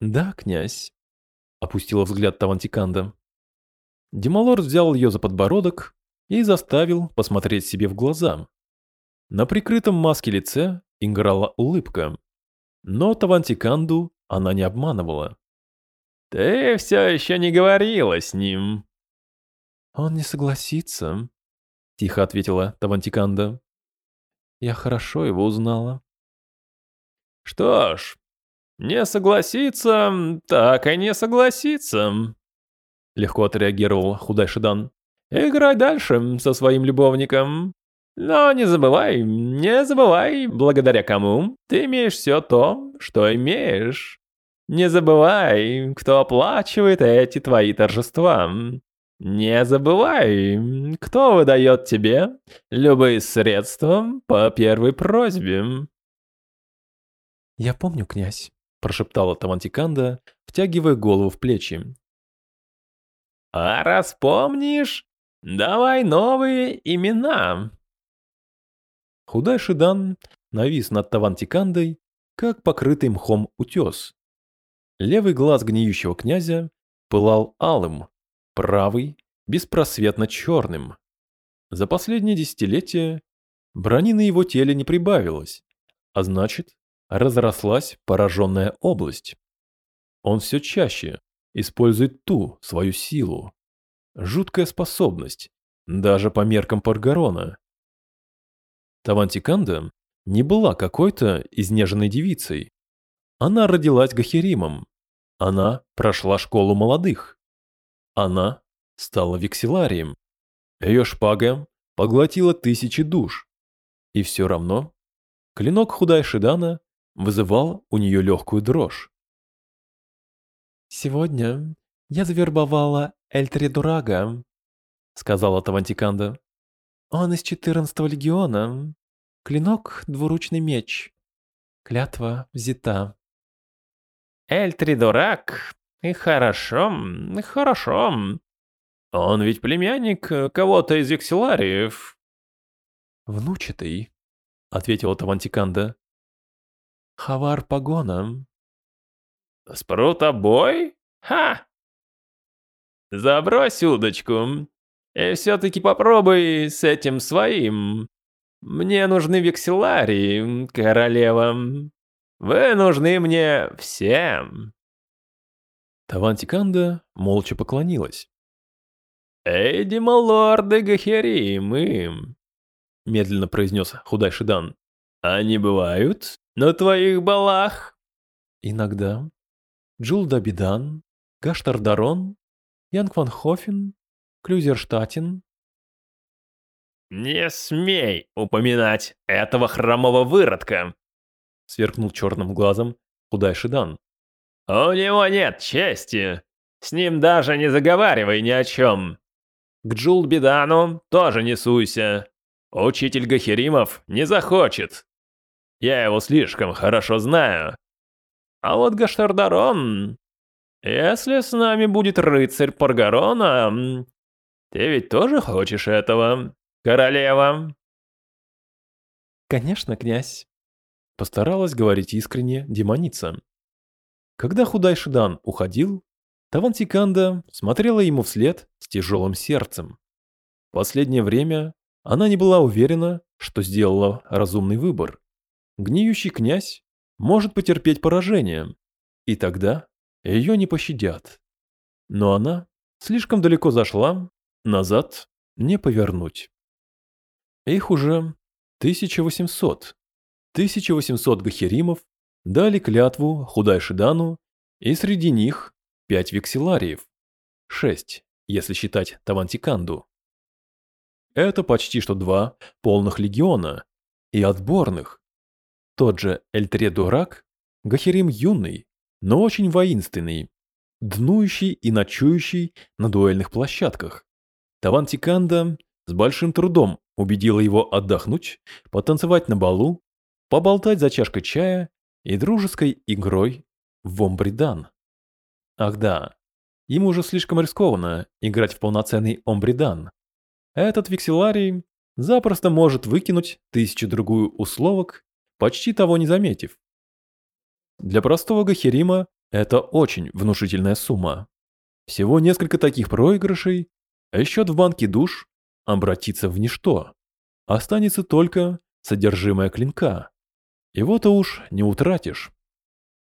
Speaker 1: «Да, князь», — опустила взгляд Тавантиканда. Демалор взял ее за подбородок и заставил посмотреть себе в глаза. На прикрытом маске лице играла улыбка. Но Тавантиканду она не обманывала.
Speaker 5: «Ты все еще не говорила с ним».
Speaker 3: «Он не согласится», — тихо ответила Тавантиканда. «Я хорошо его узнала».
Speaker 5: «Что ж, не согласится, так и не согласится», — легко отреагировал худой Шидан. «Играй дальше со своим любовником. Но не забывай, не забывай, благодаря кому ты имеешь все то, что имеешь. Не забывай, кто оплачивает эти твои торжества. Не забывай, кто выдает тебе любые средства по первой просьбе.
Speaker 3: «Я помню, князь», —
Speaker 1: прошептала Тамантиканда, втягивая голову в плечи.
Speaker 5: «А раз помнишь, давай новые имена»,
Speaker 1: Худой Шидан навис над Тавантикандой, как покрытый мхом утес. Левый глаз гниющего князя пылал алым, правый – беспросветно черным. За последнее десятилетие брони на его теле не прибавилось, а значит, разрослась пораженная область. Он все чаще использует ту свою силу. Жуткая способность, даже по меркам Паргарона. Тавантиканда не была какой-то изнеженной девицей. Она родилась Гахеримом. Она прошла школу молодых. Она стала векселарием. Ее шпага поглотила тысячи душ. И все равно клинок Худай Шидана вызывал у нее легкую дрожь.
Speaker 3: «Сегодня я завербовала Эльтри Дурага», — сказала Тавантиканда. «Он из 14-го легиона. Клинок — двуручный меч. Клятва взята».
Speaker 5: «Эльтри Дурак? И хорошо, хорошо. Он ведь племянник кого-то из векселариев».
Speaker 3: «Внучатый», — ответила Тавантиканда. «Хавар Пагона».
Speaker 5: «Спрутобой? Ха!» «Забрось удочку. И все-таки попробуй с этим своим. Мне нужны векселарии, королева. Вы нужны мне всем».
Speaker 1: Тавантиканда молча поклонилась.
Speaker 5: «Эйди, лорды Гахеримы», — медленно произнес Худай Шидан. «Они бывают на твоих балах?»
Speaker 3: «Иногда. Джулдабидан, Гаштардарон, Янг ван Хофен, Клюзерштатен».
Speaker 5: «Не смей упоминать этого хромого выродка!» — сверкнул черным глазом Худай Шидан. «У него нет чести. С ним даже не заговаривай ни о чем. К Джулбидану тоже не суйся. Учитель Гахеримов не захочет. Я его слишком хорошо знаю. А вот Гаштардарон... Если с нами будет рыцарь Паргарона, ты ведь тоже хочешь этого, королева?»
Speaker 3: «Конечно, князь», —
Speaker 1: постаралась говорить искренне демоница. Когда Худай Шидан уходил, Тавантиканда смотрела ему вслед с тяжелым сердцем. Последнее время она не была уверена, что сделала разумный выбор. Гниющий князь может потерпеть поражение, и тогда ее не пощадят. Но она слишком далеко зашла, назад не повернуть. Их уже 1800. 1800 гахеримов дали клятву Худай-Шидану, и среди них пять векселариев. Шесть, если считать Тавантиканду. Это почти что два полных легиона и отборных. Тот же Эльтре-Дурак, Гахерим юный, но очень воинственный, днующий и ночующий на дуэльных площадках. Тавантиканда с большим трудом убедила его отдохнуть, потанцевать на балу, поболтать за чашкой чая и дружеской игрой в Омбридан. Ах да, ему уже слишком рискованно играть в полноценный Омбридан. Этот векселарий запросто может выкинуть тысячу-другую условок, почти того не заметив. Для простого Гахерима это очень внушительная сумма. Всего несколько таких проигрышей, а счет в банке душ обратится в ничто. Останется только содержимое клинка. Его-то уж не утратишь.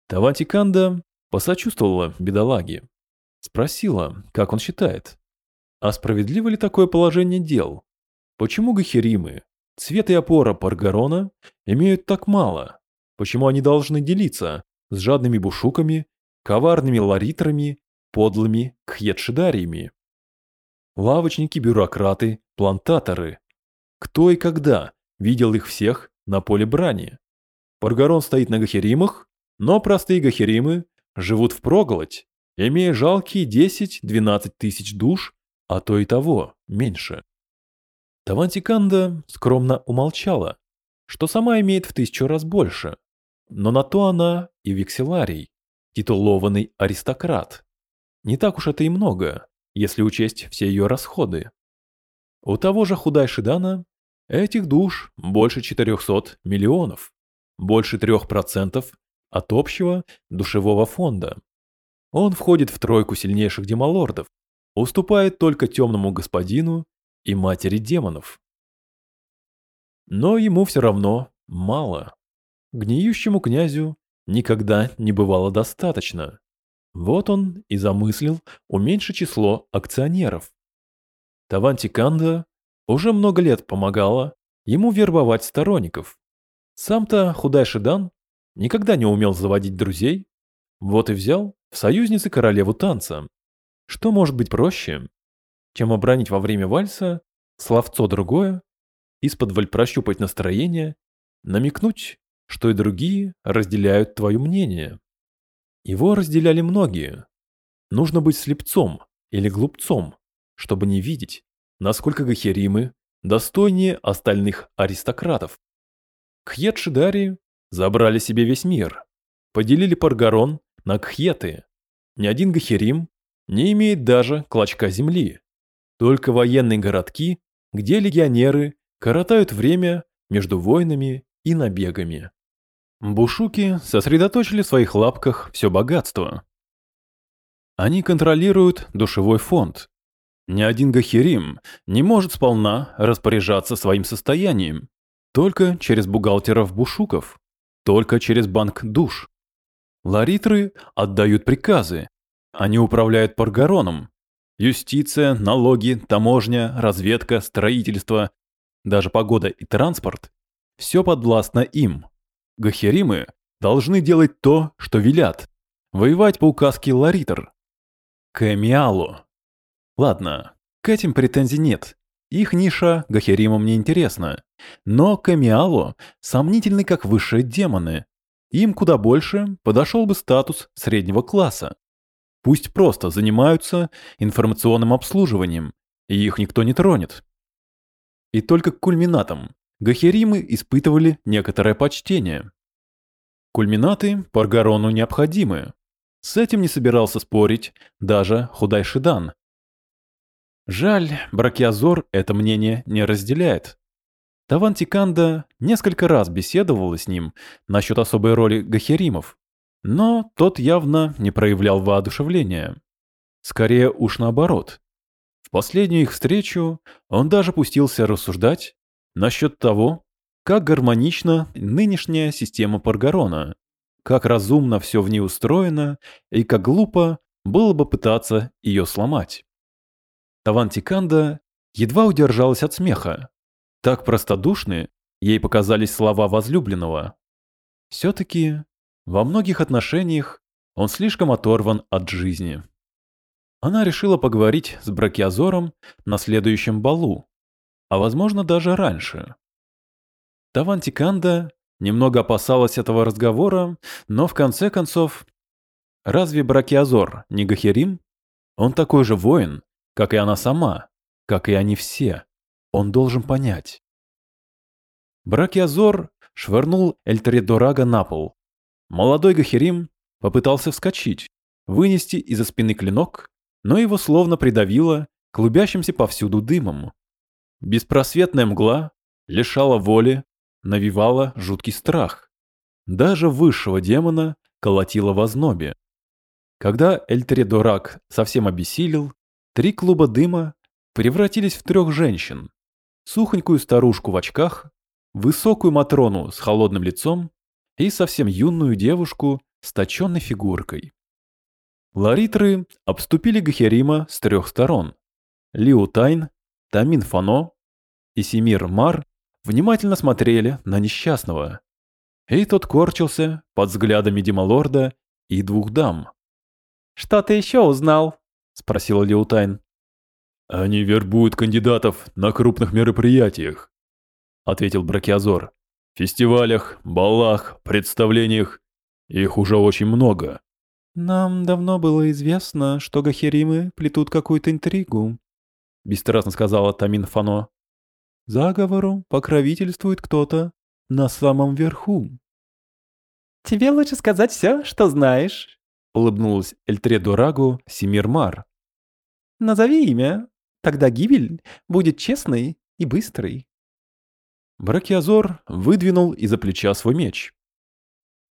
Speaker 1: Тавантиканда посочувствовала бедолаге. Спросила, как он считает. А справедливо ли такое положение дел? Почему гахеримы, цвет и опора Паргарона, имеют так мало? Почему они должны делиться с жадными бушуками, коварными ларитрами, подлыми кхьедшидариями? Лавочники, бюрократы, плантаторы. Кто и когда видел их всех на поле брани? Паргарон стоит на гахеримах, но простые гахеримы живут впроголодь, имея жалкие 10-12 тысяч душ, а то и того, меньше. Тавантиканда скромно умолчала, что сама имеет в тысячу раз больше, но на то она и векселарий, титулованный аристократ. Не так уж это и много, если учесть все ее расходы. У того же Худай Шидана этих душ больше 400 миллионов, больше 3% от общего душевого фонда. Он входит в тройку сильнейших демолордов, уступает только темному господину и матери демонов. Но ему все равно мало. Гниющему князю никогда не бывало достаточно. Вот он и замыслил уменьшить число акционеров. Тавантиканда уже много лет помогала ему вербовать сторонников. Сам-то Худай Шидан никогда не умел заводить друзей, вот и взял в союзницы королеву танца. Что может быть проще, чем обронить во время вальса словцо другое, из-под прощупать настроение, намекнуть, что и другие разделяют твое мнение. Его разделяли многие. Нужно быть слепцом или глупцом, чтобы не видеть, насколько гахеримы достойнее остальных аристократов. Кхет-шидари забрали себе весь мир, поделили Паргарон на кхеты. Ни один гахерим не имеет даже клочка земли. Только военные городки, где легионеры коротают время между войнами и набегами. Бушуки сосредоточили в своих лапках все богатство. Они контролируют душевой фонд. Ни один гахерим не может сполна распоряжаться своим состоянием. Только через бухгалтеров бушуков. Только через банк душ. Ларитры отдают приказы. Они управляют Паргароном. Юстиция, налоги, таможня, разведка, строительство, даже погода и транспорт – все подвластно им. Гахеримы должны делать то, что велят. Воевать по указке Ларитр. Кэмиалу. Ладно, к этим претензий нет. Их ниша Гахеримам не интересна. Но Камиалу сомнительны как высшие демоны. Им куда больше подошел бы статус среднего класса. Пусть просто занимаются информационным обслуживанием, и их никто не тронет. И только к кульминатам Гахеримы испытывали некоторое почтение. Кульминаты Паргарону необходимы. С этим не собирался спорить даже Худай Шидан. Жаль, Бракиазор это мнение не разделяет. Тавантиканда несколько раз беседовала с ним насчет особой роли Гахеримов, но тот явно не проявлял воодушевления. Скорее уж наоборот. В последнюю их встречу он даже пустился рассуждать насчет того, как гармонична нынешняя система Паргарона, как разумно все в ней устроено и как глупо было бы пытаться ее сломать. Тавантиканда едва удержалась от смеха. Так простодушны ей показались слова возлюбленного. Все-таки во многих отношениях он слишком оторван от жизни. Она решила поговорить с Бракиазором на следующем балу, а возможно даже раньше. Тавантиканда немного опасалась этого разговора, но в конце концов... Разве Бракиазор не Гахерим? Он такой же воин, как и она сама, как и они все. Он должен понять. Бракиазор швырнул Эльтридорага на пол. Молодой Гахерим попытался вскочить, вынести из-за спины клинок, но его словно придавило клубящимся повсюду дымом. Беспросветная мгла лишала воли, навевала жуткий страх. Даже высшего демона колотило в ознобе. Когда Эльтридорак совсем обессилел, три клуба дыма превратились в трех женщин. Сухонькую старушку в очках, высокую Матрону с холодным лицом и совсем юную девушку с точенной фигуркой. Ларитры обступили Гахерима с трех сторон. Лиу Тайн, Тамин Фано и Семир Мар внимательно смотрели на несчастного. И тот корчился под взглядами Дималорда и двух дам.
Speaker 3: «Что ты еще узнал?» – спросил Лиутайн.
Speaker 4: «Они вербуют кандидатов на крупных мероприятиях», – ответил Бракиазор. «Фестивалях, балах, представлениях. Их уже очень много».
Speaker 3: «Нам давно было известно, что гахеримы плетут какую-то интригу», — бесстрастно сказала Тамин Фано. «Заговору покровительствует кто-то на самом верху».
Speaker 6: «Тебе лучше сказать все, что знаешь», —
Speaker 1: улыбнулась Эльтре Дорагу Семирмар.
Speaker 6: «Назови имя, тогда гибель будет честной и быстрой».
Speaker 1: Бракиазор выдвинул из-за плеча свой меч.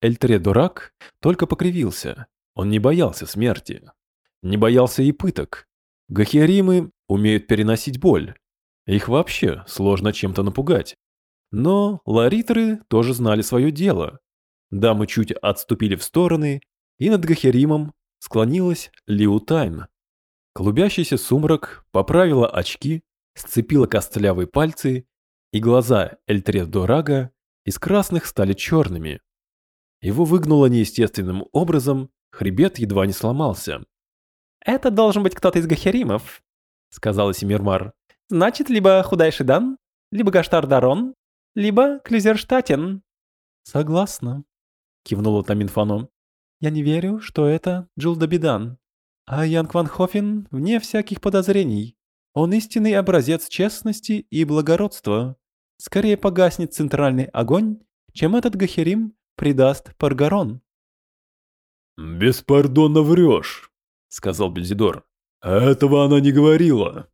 Speaker 1: Эльтре Дурак только покривился. Он не боялся смерти. Не боялся и пыток. Гахиаримы умеют переносить боль. Их вообще сложно чем-то напугать. Но ларитры тоже знали свое дело. Дамы чуть отступили в стороны, и над Гахеримом склонилась Лиутайн. Клубящийся сумрак поправила очки, сцепила костлявые пальцы и глаза Эльтрет Дорага из красных стали черными. Его выгнуло неестественным образом, хребет едва не сломался.
Speaker 6: «Это должен быть кто-то из Гахеримов», — сказала Семирмар. «Значит, либо Худайшидан, либо Гаштар-Дарон, либо Клюзерштатен». «Согласна», — кивнула Таминфано. «Я не верю, что это Джилдабидан. А Янг Ван Хофен вне всяких подозрений. Он истинный образец честности и благородства. Скорее погаснет центральный огонь, чем этот Гахерим предаст Паргарон.
Speaker 4: «Беспардонно врешь», — сказал Бельзидор. «Этого она не говорила».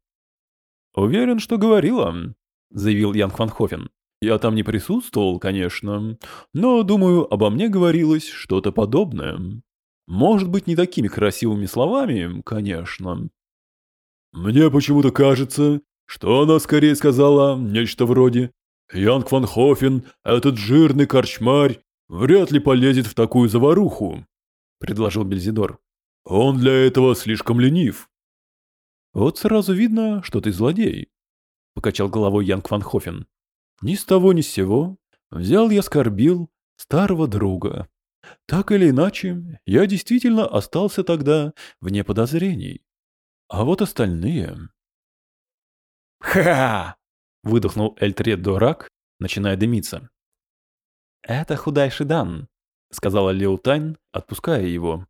Speaker 1: «Уверен, что говорила», — заявил Ян Хванхофен. «Я там не присутствовал, конечно, но, думаю, обо мне говорилось что-то подобное. Может быть, не такими красивыми словами, конечно».
Speaker 4: «Мне почему-то кажется, что она скорее сказала нечто вроде «Янг Ван Хофен, этот жирный корчмарь, вряд ли полезет в такую заваруху», — предложил Бельзидор. «Он для этого слишком ленив».
Speaker 1: «Вот сразу видно, что ты злодей», — покачал головой Янг Ван Хофен. «Ни с того ни с сего взял я скорбил старого друга. Так или иначе, я действительно остался тогда вне подозрений. А вот остальные...»
Speaker 5: «Ха!» — выдохнул Эльтред Дурак, начиная дымиться.
Speaker 6: «Это худайший Дан», — сказала Леутайн, отпуская его.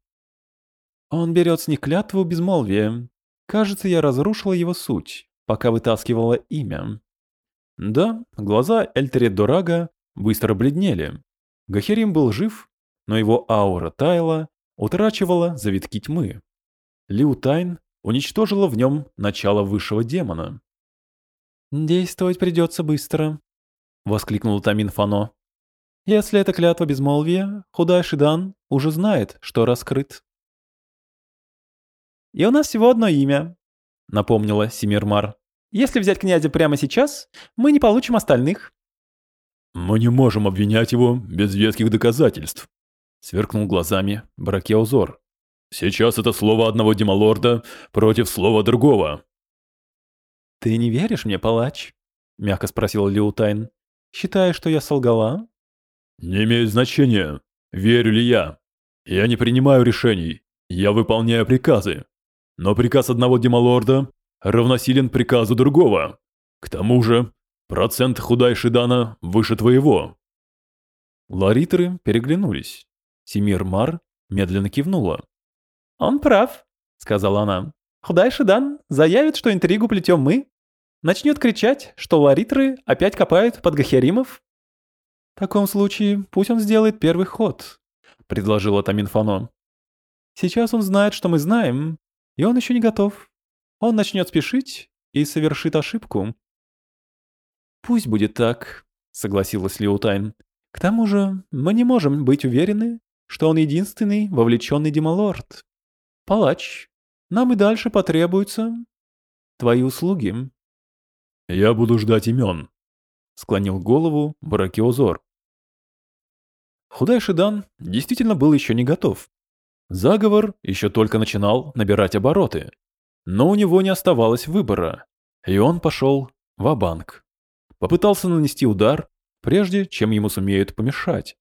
Speaker 6: «Он берет с них клятву безмолвия. Кажется, я разрушила его суть, пока вытаскивала имя».
Speaker 1: Да, глаза Эльтред Дурага быстро бледнели. Гахерим был жив, но его аура таяла, утрачивала завитки тьмы. Лиутайн уничтожила в нем начало высшего демона.
Speaker 6: «Действовать придется быстро», — воскликнул Тамин Фано. «Если это клятва безмолвия, Худай Шидан уже знает, что раскрыт». «И у нас всего одно имя», — напомнила Семирмар. «Если взять князя прямо сейчас, мы не получим остальных».
Speaker 4: «Мы не можем обвинять его без веских доказательств», — сверкнул глазами Бракеозор. «Сейчас это слово одного демалорда против слова другого».
Speaker 6: «Ты не веришь мне, палач?» — мягко спросил Лиутайн. «Считаешь, что я солгала?»
Speaker 4: «Не имеет значения, верю ли я. Я не принимаю решений, я выполняю приказы. Но приказ одного демалорда равносилен приказу другого. К тому же, процент худай Шидана выше твоего».
Speaker 1: Ларитры переглянулись. Семир Мар медленно кивнула.
Speaker 6: «Он прав», — сказала она. «Худай Шидан заявит, что интригу плетем мы, Начнет кричать, что ларитры опять копают под Гахеримов? В таком случае пусть он сделает первый ход, предложила Таминфано. Сейчас он знает, что мы знаем, и он еще не готов. Он начнет спешить и совершит ошибку. Пусть будет так, согласилась Лиутайн. К тому же мы не можем быть уверены, что он единственный вовлеченный демалорд. Палач, нам и дальше потребуются твои услуги.
Speaker 4: «Я буду ждать имен», — склонил голову Баракиозор.
Speaker 1: Худай Шидан действительно был еще не готов. Заговор еще только начинал набирать обороты. Но у него не оставалось выбора, и он пошел в банк Попытался нанести удар, прежде чем ему сумеют помешать.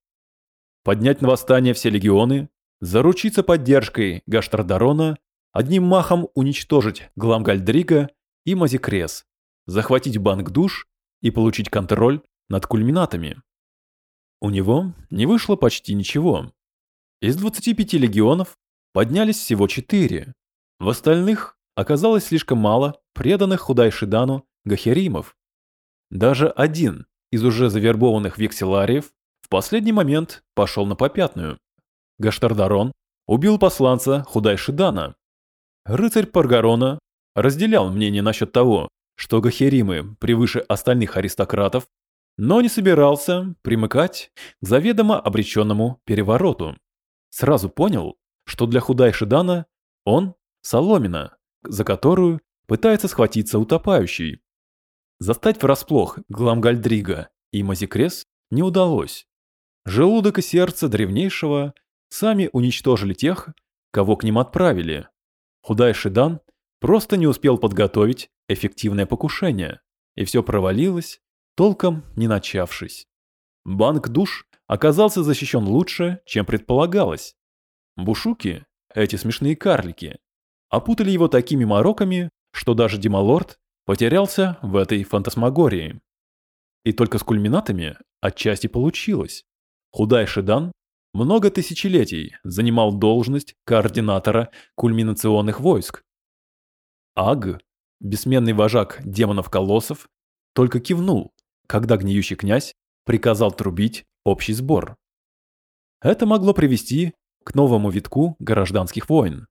Speaker 1: Поднять на восстание все легионы, заручиться поддержкой Гаштардарона, одним махом уничтожить Гламгальдрига и Мазикрес, захватить банк душ и получить контроль над кульминатами. У него не вышло почти ничего. Из 25 легионов поднялись всего 4. В остальных оказалось слишком мало преданных Худайшидану Гахеримов. Даже один из уже завербованных векселариев в последний момент пошел на попятную. Гаштардарон убил посланца Худайшидана. Рыцарь Паргарона разделял мнение насчет того, что Гахеримы превыше остальных аристократов, но не собирался примыкать к заведомо обреченному перевороту. Сразу понял, что для Худайшидана он – соломина, за которую пытается схватиться утопающий. Застать врасплох Гламгальдрига и Мазикрес не удалось. Желудок и сердце древнейшего сами уничтожили тех, кого к ним отправили. Худайшидан просто не успел подготовить эффективное покушение, и все провалилось толком не начавшись. Банк душ оказался защищен лучше, чем предполагалось. Бушуки, эти смешные карлики, опутали его такими мороками, что даже Дималорд потерялся в этой фантасмагории. И только с кульминатами отчасти получилось. Худай Шидан много тысячелетий занимал должность координатора кульминационных войск. Аг, бессменный вожак демонов-колоссов, только кивнул, когда гниющий князь приказал трубить общий сбор. Это могло привести к новому витку гражданских войн.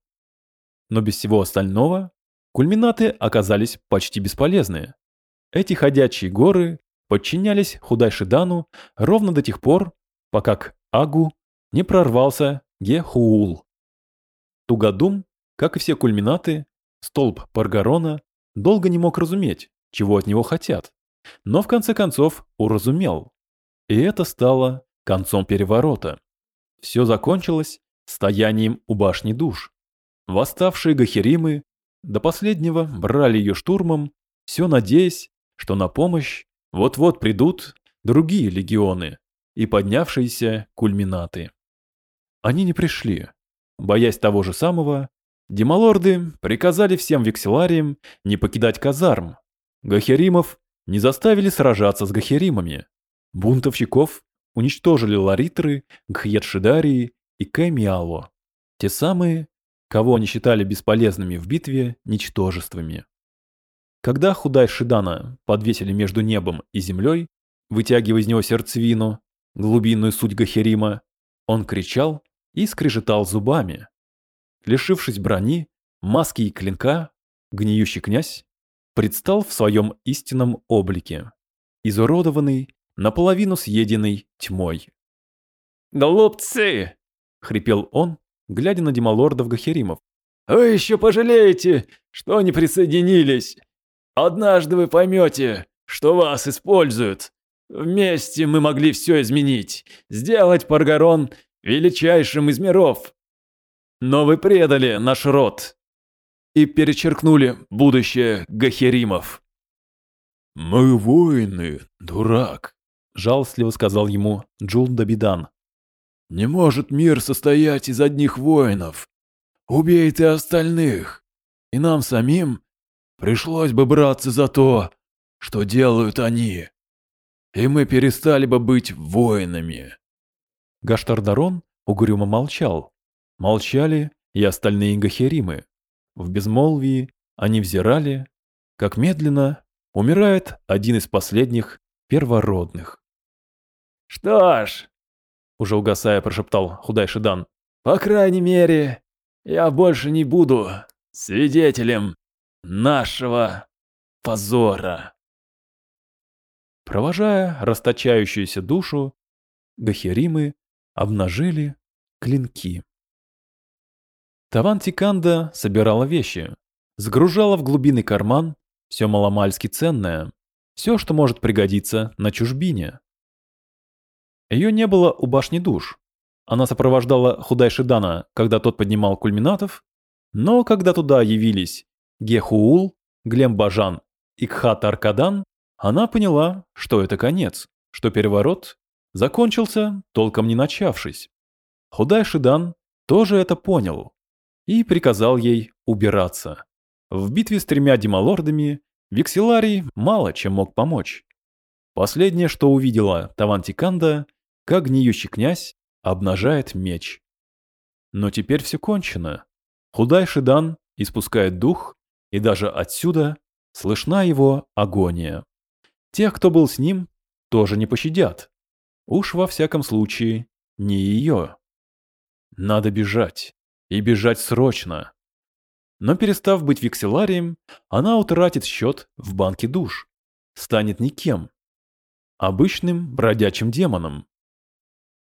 Speaker 1: Но без всего остального кульминаты оказались почти бесполезны. Эти ходячие горы подчинялись Худайшидану ровно до тех пор, пока к Агу не прорвался Гехуул. Тугадум, как и все кульминаты, столб Паргарона, долго не мог разуметь, чего от него хотят, но в конце концов уразумел. И это стало концом переворота. Все закончилось стоянием у башни душ. Восставшие гахеримы до последнего брали ее штурмом, все надеясь, что на помощь вот-вот придут другие легионы и поднявшиеся кульминаты. Они не пришли. Боясь того же самого, демалорды приказали всем векселариям не покидать казарм. Гахеримов не заставили сражаться с гахеримами. Бунтовщиков уничтожили ларитры, гхьедшидарии и кэмиало. Те самые, кого они считали бесполезными в битве ничтожествами. Когда худай Шидана подвесили между небом и землей, вытягивая из него сердцевину, глубинную суть Гахерима, он кричал и скрежетал зубами. Лишившись брони, маски и клинка, гниющий князь предстал в своем истинном облике, изуродованный, наполовину съеденный тьмой.
Speaker 5: «Глупцы!» — хрипел он, глядя на демалордов Гахеримов. «Вы еще пожалеете, что не присоединились! Однажды вы поймете, что вас используют. Вместе мы могли все изменить, сделать Паргарон величайшим из миров. Но вы предали наш род и перечеркнули будущее Гахеримов.
Speaker 4: «Мы воины, дурак», —
Speaker 1: жалостливо сказал ему Джул Дабидан.
Speaker 4: «Не может мир состоять из одних воинов. Убей ты остальных, и нам самим пришлось бы браться за то, что делают они, и мы перестали бы быть воинами».
Speaker 1: Гаштардарон угрюмо молчал. Молчали и остальные гахеримы. В безмолвии они взирали, как медленно умирает один из последних первородных.
Speaker 5: «Что ж», — уже угасая прошептал Худай Шидан, «по крайней мере, я больше не буду свидетелем нашего позора».
Speaker 1: Провожая расточающуюся душу, гахеримы обнажили клинки. Таван Тиканда собирала вещи, сгружала в глубинный карман все маломальски ценное, все, что может пригодиться на чужбине. Ее не было у башни душ. Она сопровождала Худайшидана, когда тот поднимал кульминатов, но когда туда явились Гехуул, Глембажан и Кхат Аркадан, она поняла, что это конец, что переворот закончился, толком не начавшись. Худай Шидан тоже это понял и приказал ей убираться. В битве с тремя демалордами Викселарий мало чем мог помочь. Последнее, что увидела Тавантиканда, как гниющий князь обнажает меч. Но теперь все кончено. Худай Шидан испускает дух, и даже отсюда слышна его агония. Тех, кто был с ним, тоже не пощадят. Уж во всяком случае, не ее. Надо бежать. И бежать срочно. Но перестав быть векселарием, она утратит счет в банке душ. Станет никем. Обычным бродячим демоном.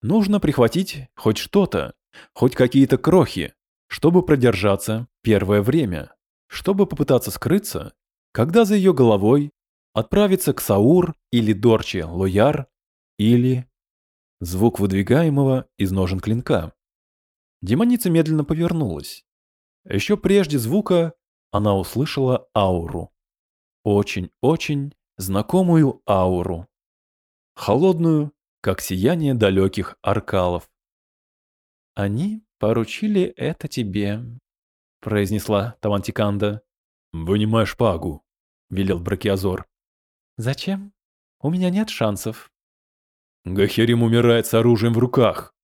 Speaker 1: Нужно прихватить хоть что-то, хоть какие-то крохи, чтобы продержаться первое время, чтобы попытаться скрыться, когда за ее головой отправиться к Саур или Дорче Лояр или Звук выдвигаемого из ножен клинка. Демоница медленно повернулась. Еще прежде звука она услышала ауру. Очень-очень знакомую ауру. Холодную, как сияние далеких аркалов.
Speaker 6: «Они поручили это тебе», — произнесла Тавантиканда.
Speaker 1: «Вынимай шпагу», — велел Бракиазор.
Speaker 6: «Зачем? У меня нет шансов».
Speaker 1: Гахерим умирает с оружием в руках.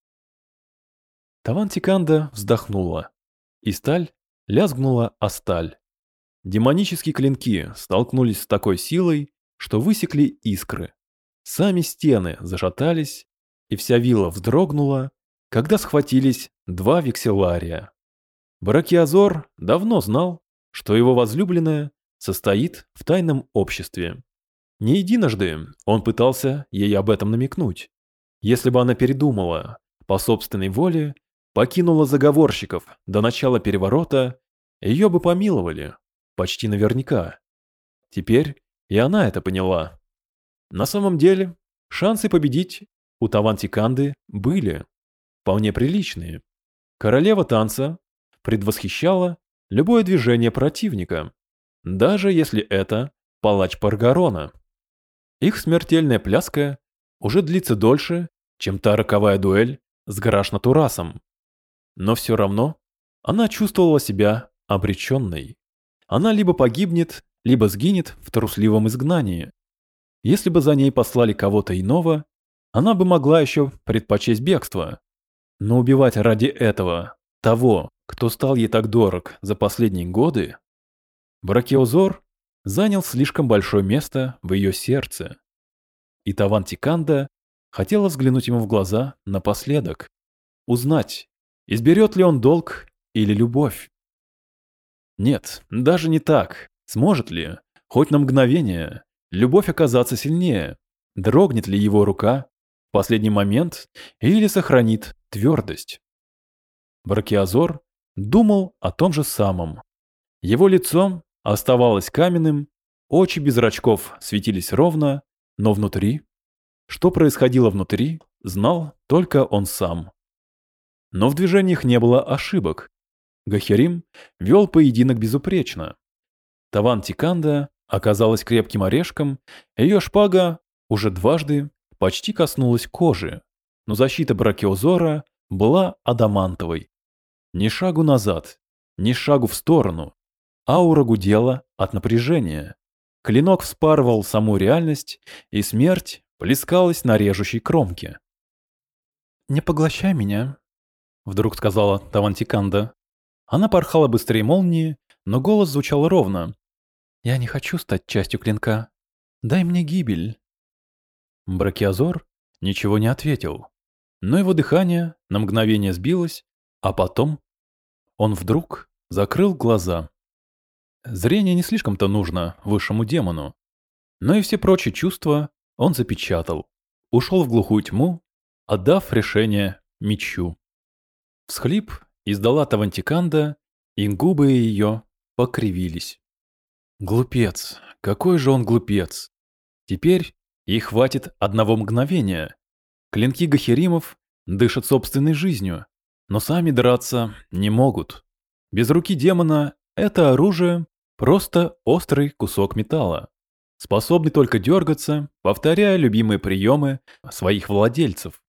Speaker 6: Тавантиканда вздохнула, и сталь лязгнула о сталь.
Speaker 1: Демонические клинки столкнулись с такой силой, что высекли искры. Сами стены зашатались, и вся вилла вздрогнула, когда схватились два векселария. Бракиазор давно знал, что его возлюбленная состоит в тайном обществе. Не единожды он пытался ей об этом намекнуть. Если бы она передумала, по собственной воле, покинула заговорщиков до начала переворота, ее бы помиловали, почти наверняка. Теперь и она это поняла. На самом деле, шансы победить у Тавантиканды были вполне приличные. Королева танца предвосхищала любое движение противника, даже если это палач Паргарона. Их смертельная пляска уже длится дольше, чем та роковая дуэль с Гараш-Натурасом. Но все равно она чувствовала себя обреченной. Она либо погибнет, либо сгинет в трусливом изгнании. Если бы за ней послали кого-то иного, она бы могла еще предпочесть бегство. Но убивать ради этого того, кто стал ей так дорог за последние годы, Бракеозор занял слишком большое место в ее сердце. И Таван Тиканда хотела взглянуть ему в глаза напоследок, узнать, изберет ли он долг или любовь. Нет, даже не так. Сможет ли, хоть на мгновение, любовь оказаться сильнее? Дрогнет ли его рука в последний момент или сохранит твердость? Бракиазор думал о том же самом. Его лицо оставалось каменным, очи без зрачков светились ровно, но внутри... Что происходило внутри, знал только он сам. Но в движениях не было ошибок. Гахерим вел поединок безупречно. Таван Тиканда оказалась крепким орешком, ее шпага уже дважды почти коснулась кожи, но защита Бракиозора была адамантовой. Ни шагу назад, ни шагу в сторону, Аура гудела от напряжения. Клинок вспарывал саму реальность, и смерть плескалась на режущей кромке.
Speaker 6: «Не поглощай меня», — вдруг сказала Тавантиканда. Она порхала быстрее молнии, но голос звучал ровно. «Я не хочу стать частью клинка. Дай мне гибель».
Speaker 1: Бракиазор ничего не ответил, но его дыхание на мгновение сбилось, а потом он вдруг закрыл глаза. Зрение не слишком-то нужно высшему демону. Но и все прочие чувства он запечатал. Ушел в глухую тьму, отдав решение мечу. Всхлип издала Тавантиканда, и губы ее покривились. Глупец, какой же он глупец. Теперь ей хватит одного мгновения. Клинки Гахеримов дышат собственной жизнью, но сами драться не могут. Без руки демона это оружие Просто острый кусок металла, способный только дергаться, повторяя любимые приемы своих владельцев.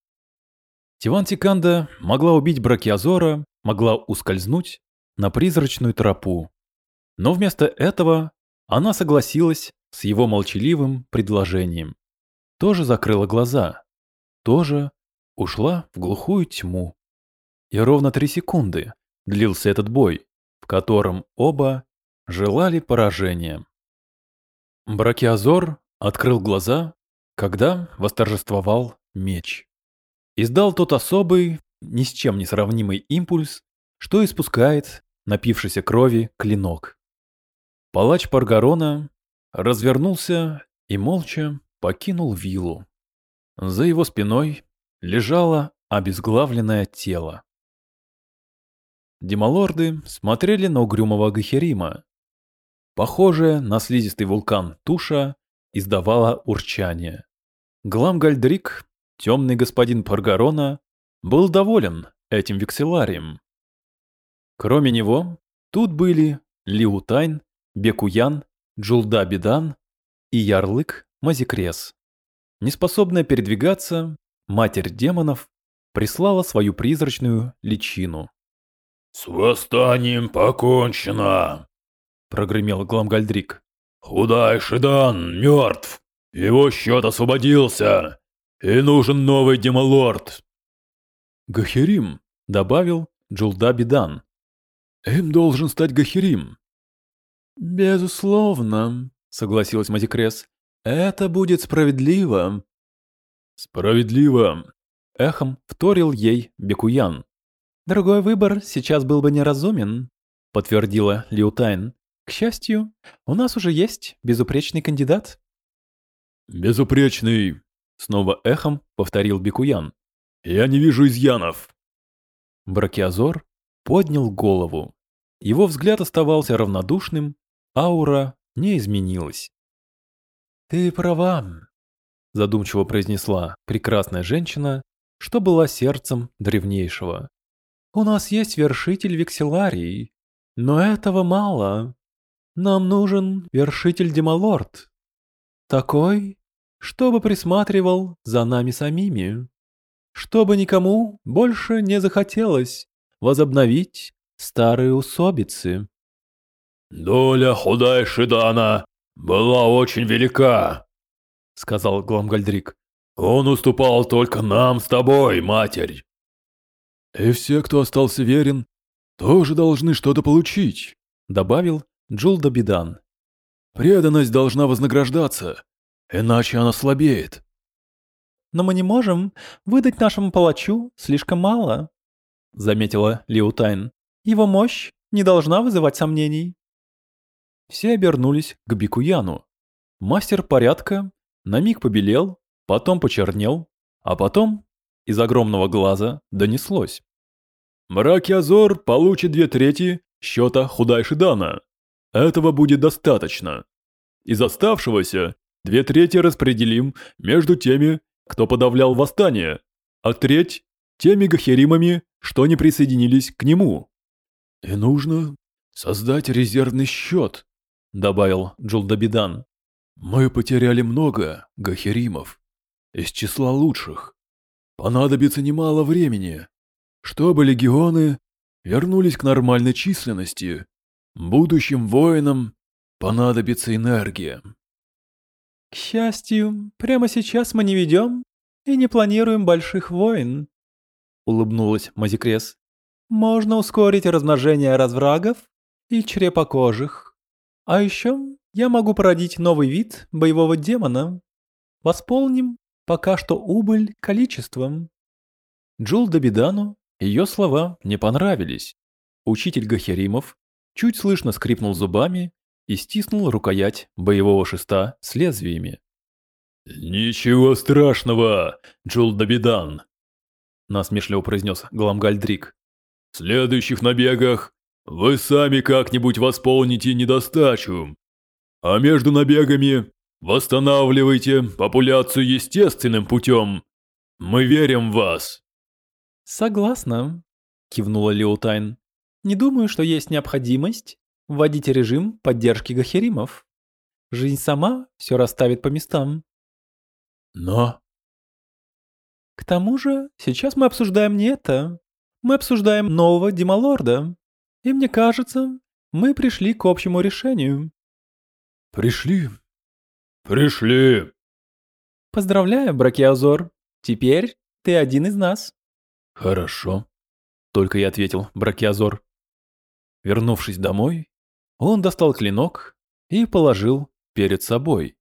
Speaker 1: Тивантиканда могла убить Бракиазора, могла ускользнуть на призрачную тропу. Но вместо этого она согласилась с его молчаливым предложением. Тоже закрыла глаза, тоже ушла в глухую тьму. И ровно три секунды длился этот бой, в котором оба желали поражения. Бракиазор открыл глаза, когда восторжествовал меч. Издал тот особый, ни с чем не сравнимый импульс, что испускает напившийся крови клинок. Палач Паргарона развернулся и молча покинул виллу. За его спиной лежало обезглавленное тело. Демалорды смотрели на угрюмого Гахерима, Похожая на слизистый вулкан туша издавала урчание. Гламгальдрик, темный господин Паргарона, был доволен этим векселарием. Кроме него, тут были Лиутайн, Бекуян, Джулда Бедан
Speaker 6: и ярлык Мазикрес. Неспособная передвигаться, матерь демонов прислала свою призрачную личину.
Speaker 4: «С восстанием покончено!» — прогремел Гламгальдрик. «Худай Шидан мертв! Его счет освободился! И нужен новый демолорд!»
Speaker 6: «Гахерим!» — добавил Джулда Бидан. «Им должен стать Гахерим!» «Безусловно», — согласилась Мазикрес. «Это будет справедливо».
Speaker 4: «Справедливо», —
Speaker 6: эхом вторил ей Бекуян. «Другой выбор сейчас был бы неразумен», — подтвердила Лиутайн. «К счастью, у нас уже есть безупречный кандидат».
Speaker 4: «Безупречный», — снова эхом повторил Бекуян. «Я не вижу изъянов».
Speaker 6: Бракиазор поднял голову. Его взгляд оставался равнодушным, аура не изменилась. «Ты права», — задумчиво произнесла прекрасная женщина, что была сердцем древнейшего. «У нас есть вершитель векселарий, но этого мало. Нам нужен вершитель Демалорд. Такой, чтобы присматривал за нами самими. Чтобы никому больше не захотелось возобновить старые усобицы.
Speaker 4: «Доля худая Шидана была очень велика», — сказал Гламгальдрик. «Он уступал только нам с тобой, матерь».
Speaker 1: «И все, кто остался верен, тоже должны что-то получить», — добавил Джулдабидан. «Преданность должна вознаграждаться, иначе она слабеет».
Speaker 6: «Но мы не можем выдать нашему палачу слишком мало», — заметила Лиутайн. «Его мощь не должна вызывать сомнений». Все обернулись к Бикуяну. Мастер порядка на миг побелел, потом почернел, а потом из огромного глаза донеслось.
Speaker 1: «Мраки получит две трети счета Худайшидана. Этого будет достаточно. Из оставшегося две трети распределим между теми, кто подавлял восстание, а треть – теми гахеримами, что не присоединились к нему. И нужно создать резервный счет, добавил Джулдабидан. Мы потеряли много гахеримов из числа лучших. Понадобится немало времени, чтобы легионы вернулись к нормальной численности. Будущим воинам понадобится энергия.
Speaker 6: К счастью, прямо сейчас мы не ведем и не планируем больших войн, улыбнулась Мазикрес. Можно ускорить размножение разврагов и чрепокожих. А еще я могу породить новый вид боевого демона. Восполним пока что убыль количеством. Джул Добидану ее слова не понравились. Учитель Гахеримов чуть слышно скрипнул зубами и стиснул рукоять боевого шеста с лезвиями.
Speaker 4: «Ничего страшного, Джул Добидан!»
Speaker 6: насмешливо произнес Гламгальдрик.
Speaker 4: «В следующих набегах вы сами как-нибудь восполните недостачу. А между набегами восстанавливайте популяцию естественным путем. Мы верим в вас.
Speaker 6: Согласна, кивнула Леутайн. Не думаю, что есть необходимость вводить режим поддержки гахеримов. Жизнь сама все расставит по местам.
Speaker 1: Но...
Speaker 6: К тому же, сейчас мы обсуждаем не это. Мы обсуждаем нового Демалорда. И мне кажется, мы пришли к общему решению.
Speaker 1: Пришли.
Speaker 4: Пришли.
Speaker 6: Поздравляю, Бракиазор. Теперь ты один из нас.
Speaker 1: Хорошо. Только и ответил Бракиазор. Вернувшись домой, он достал клинок и положил перед собой.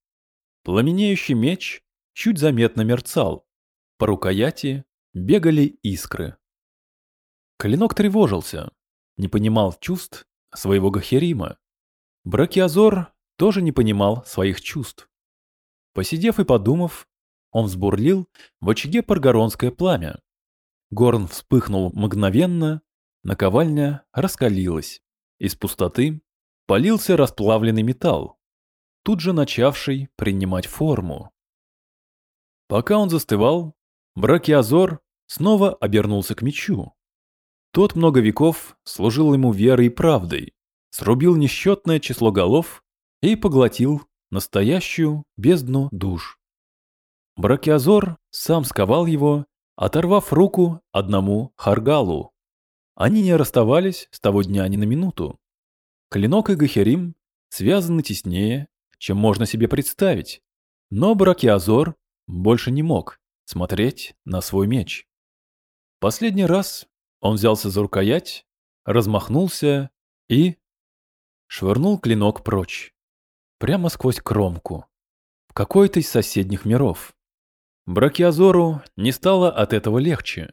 Speaker 1: Пламенеющий меч чуть заметно мерцал. По рукояти бегали искры. Клинок тревожился, не понимал чувств своего Гахерима. Бракиазор тоже не понимал своих чувств. Посидев и подумав, он взбурлил в очаге паргоронское пламя. Горн вспыхнул мгновенно, наковальня раскалилась. Из пустоты полился расплавленный металл, тут же начавший принимать форму. Пока он застывал, Бракиазор снова обернулся к мечу. Тот много веков служил ему верой и правдой, срубил несчетное число голов и поглотил настоящую бездну душ. Бракиазор сам сковал его, оторвав руку одному Харгалу. Они не расставались с того дня ни на минуту. Клинок и Гахерим связаны теснее, чем можно себе представить, но Бракиазор больше не мог смотреть на свой меч. Последний раз он взялся за рукоять, размахнулся и швырнул клинок прочь, прямо сквозь кромку, в какой-то из соседних миров. Бракиазору не стало от этого легче,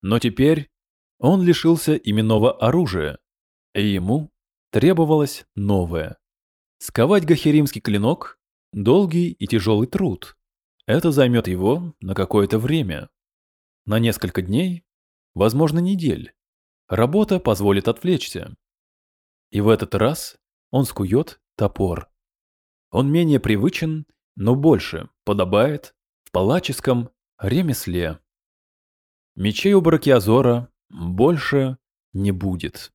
Speaker 1: но теперь он лишился именного оружия, и ему требовалось новое. Сковать гахеримский клинок – долгий и тяжелый труд. Это займет его на какое-то время. На несколько дней, возможно, недель. Работа позволит отвлечься. И в этот раз он скует топор. Он менее привычен, но больше подобает в палаческом ремесле. Мечей у Бракиазора больше не будет.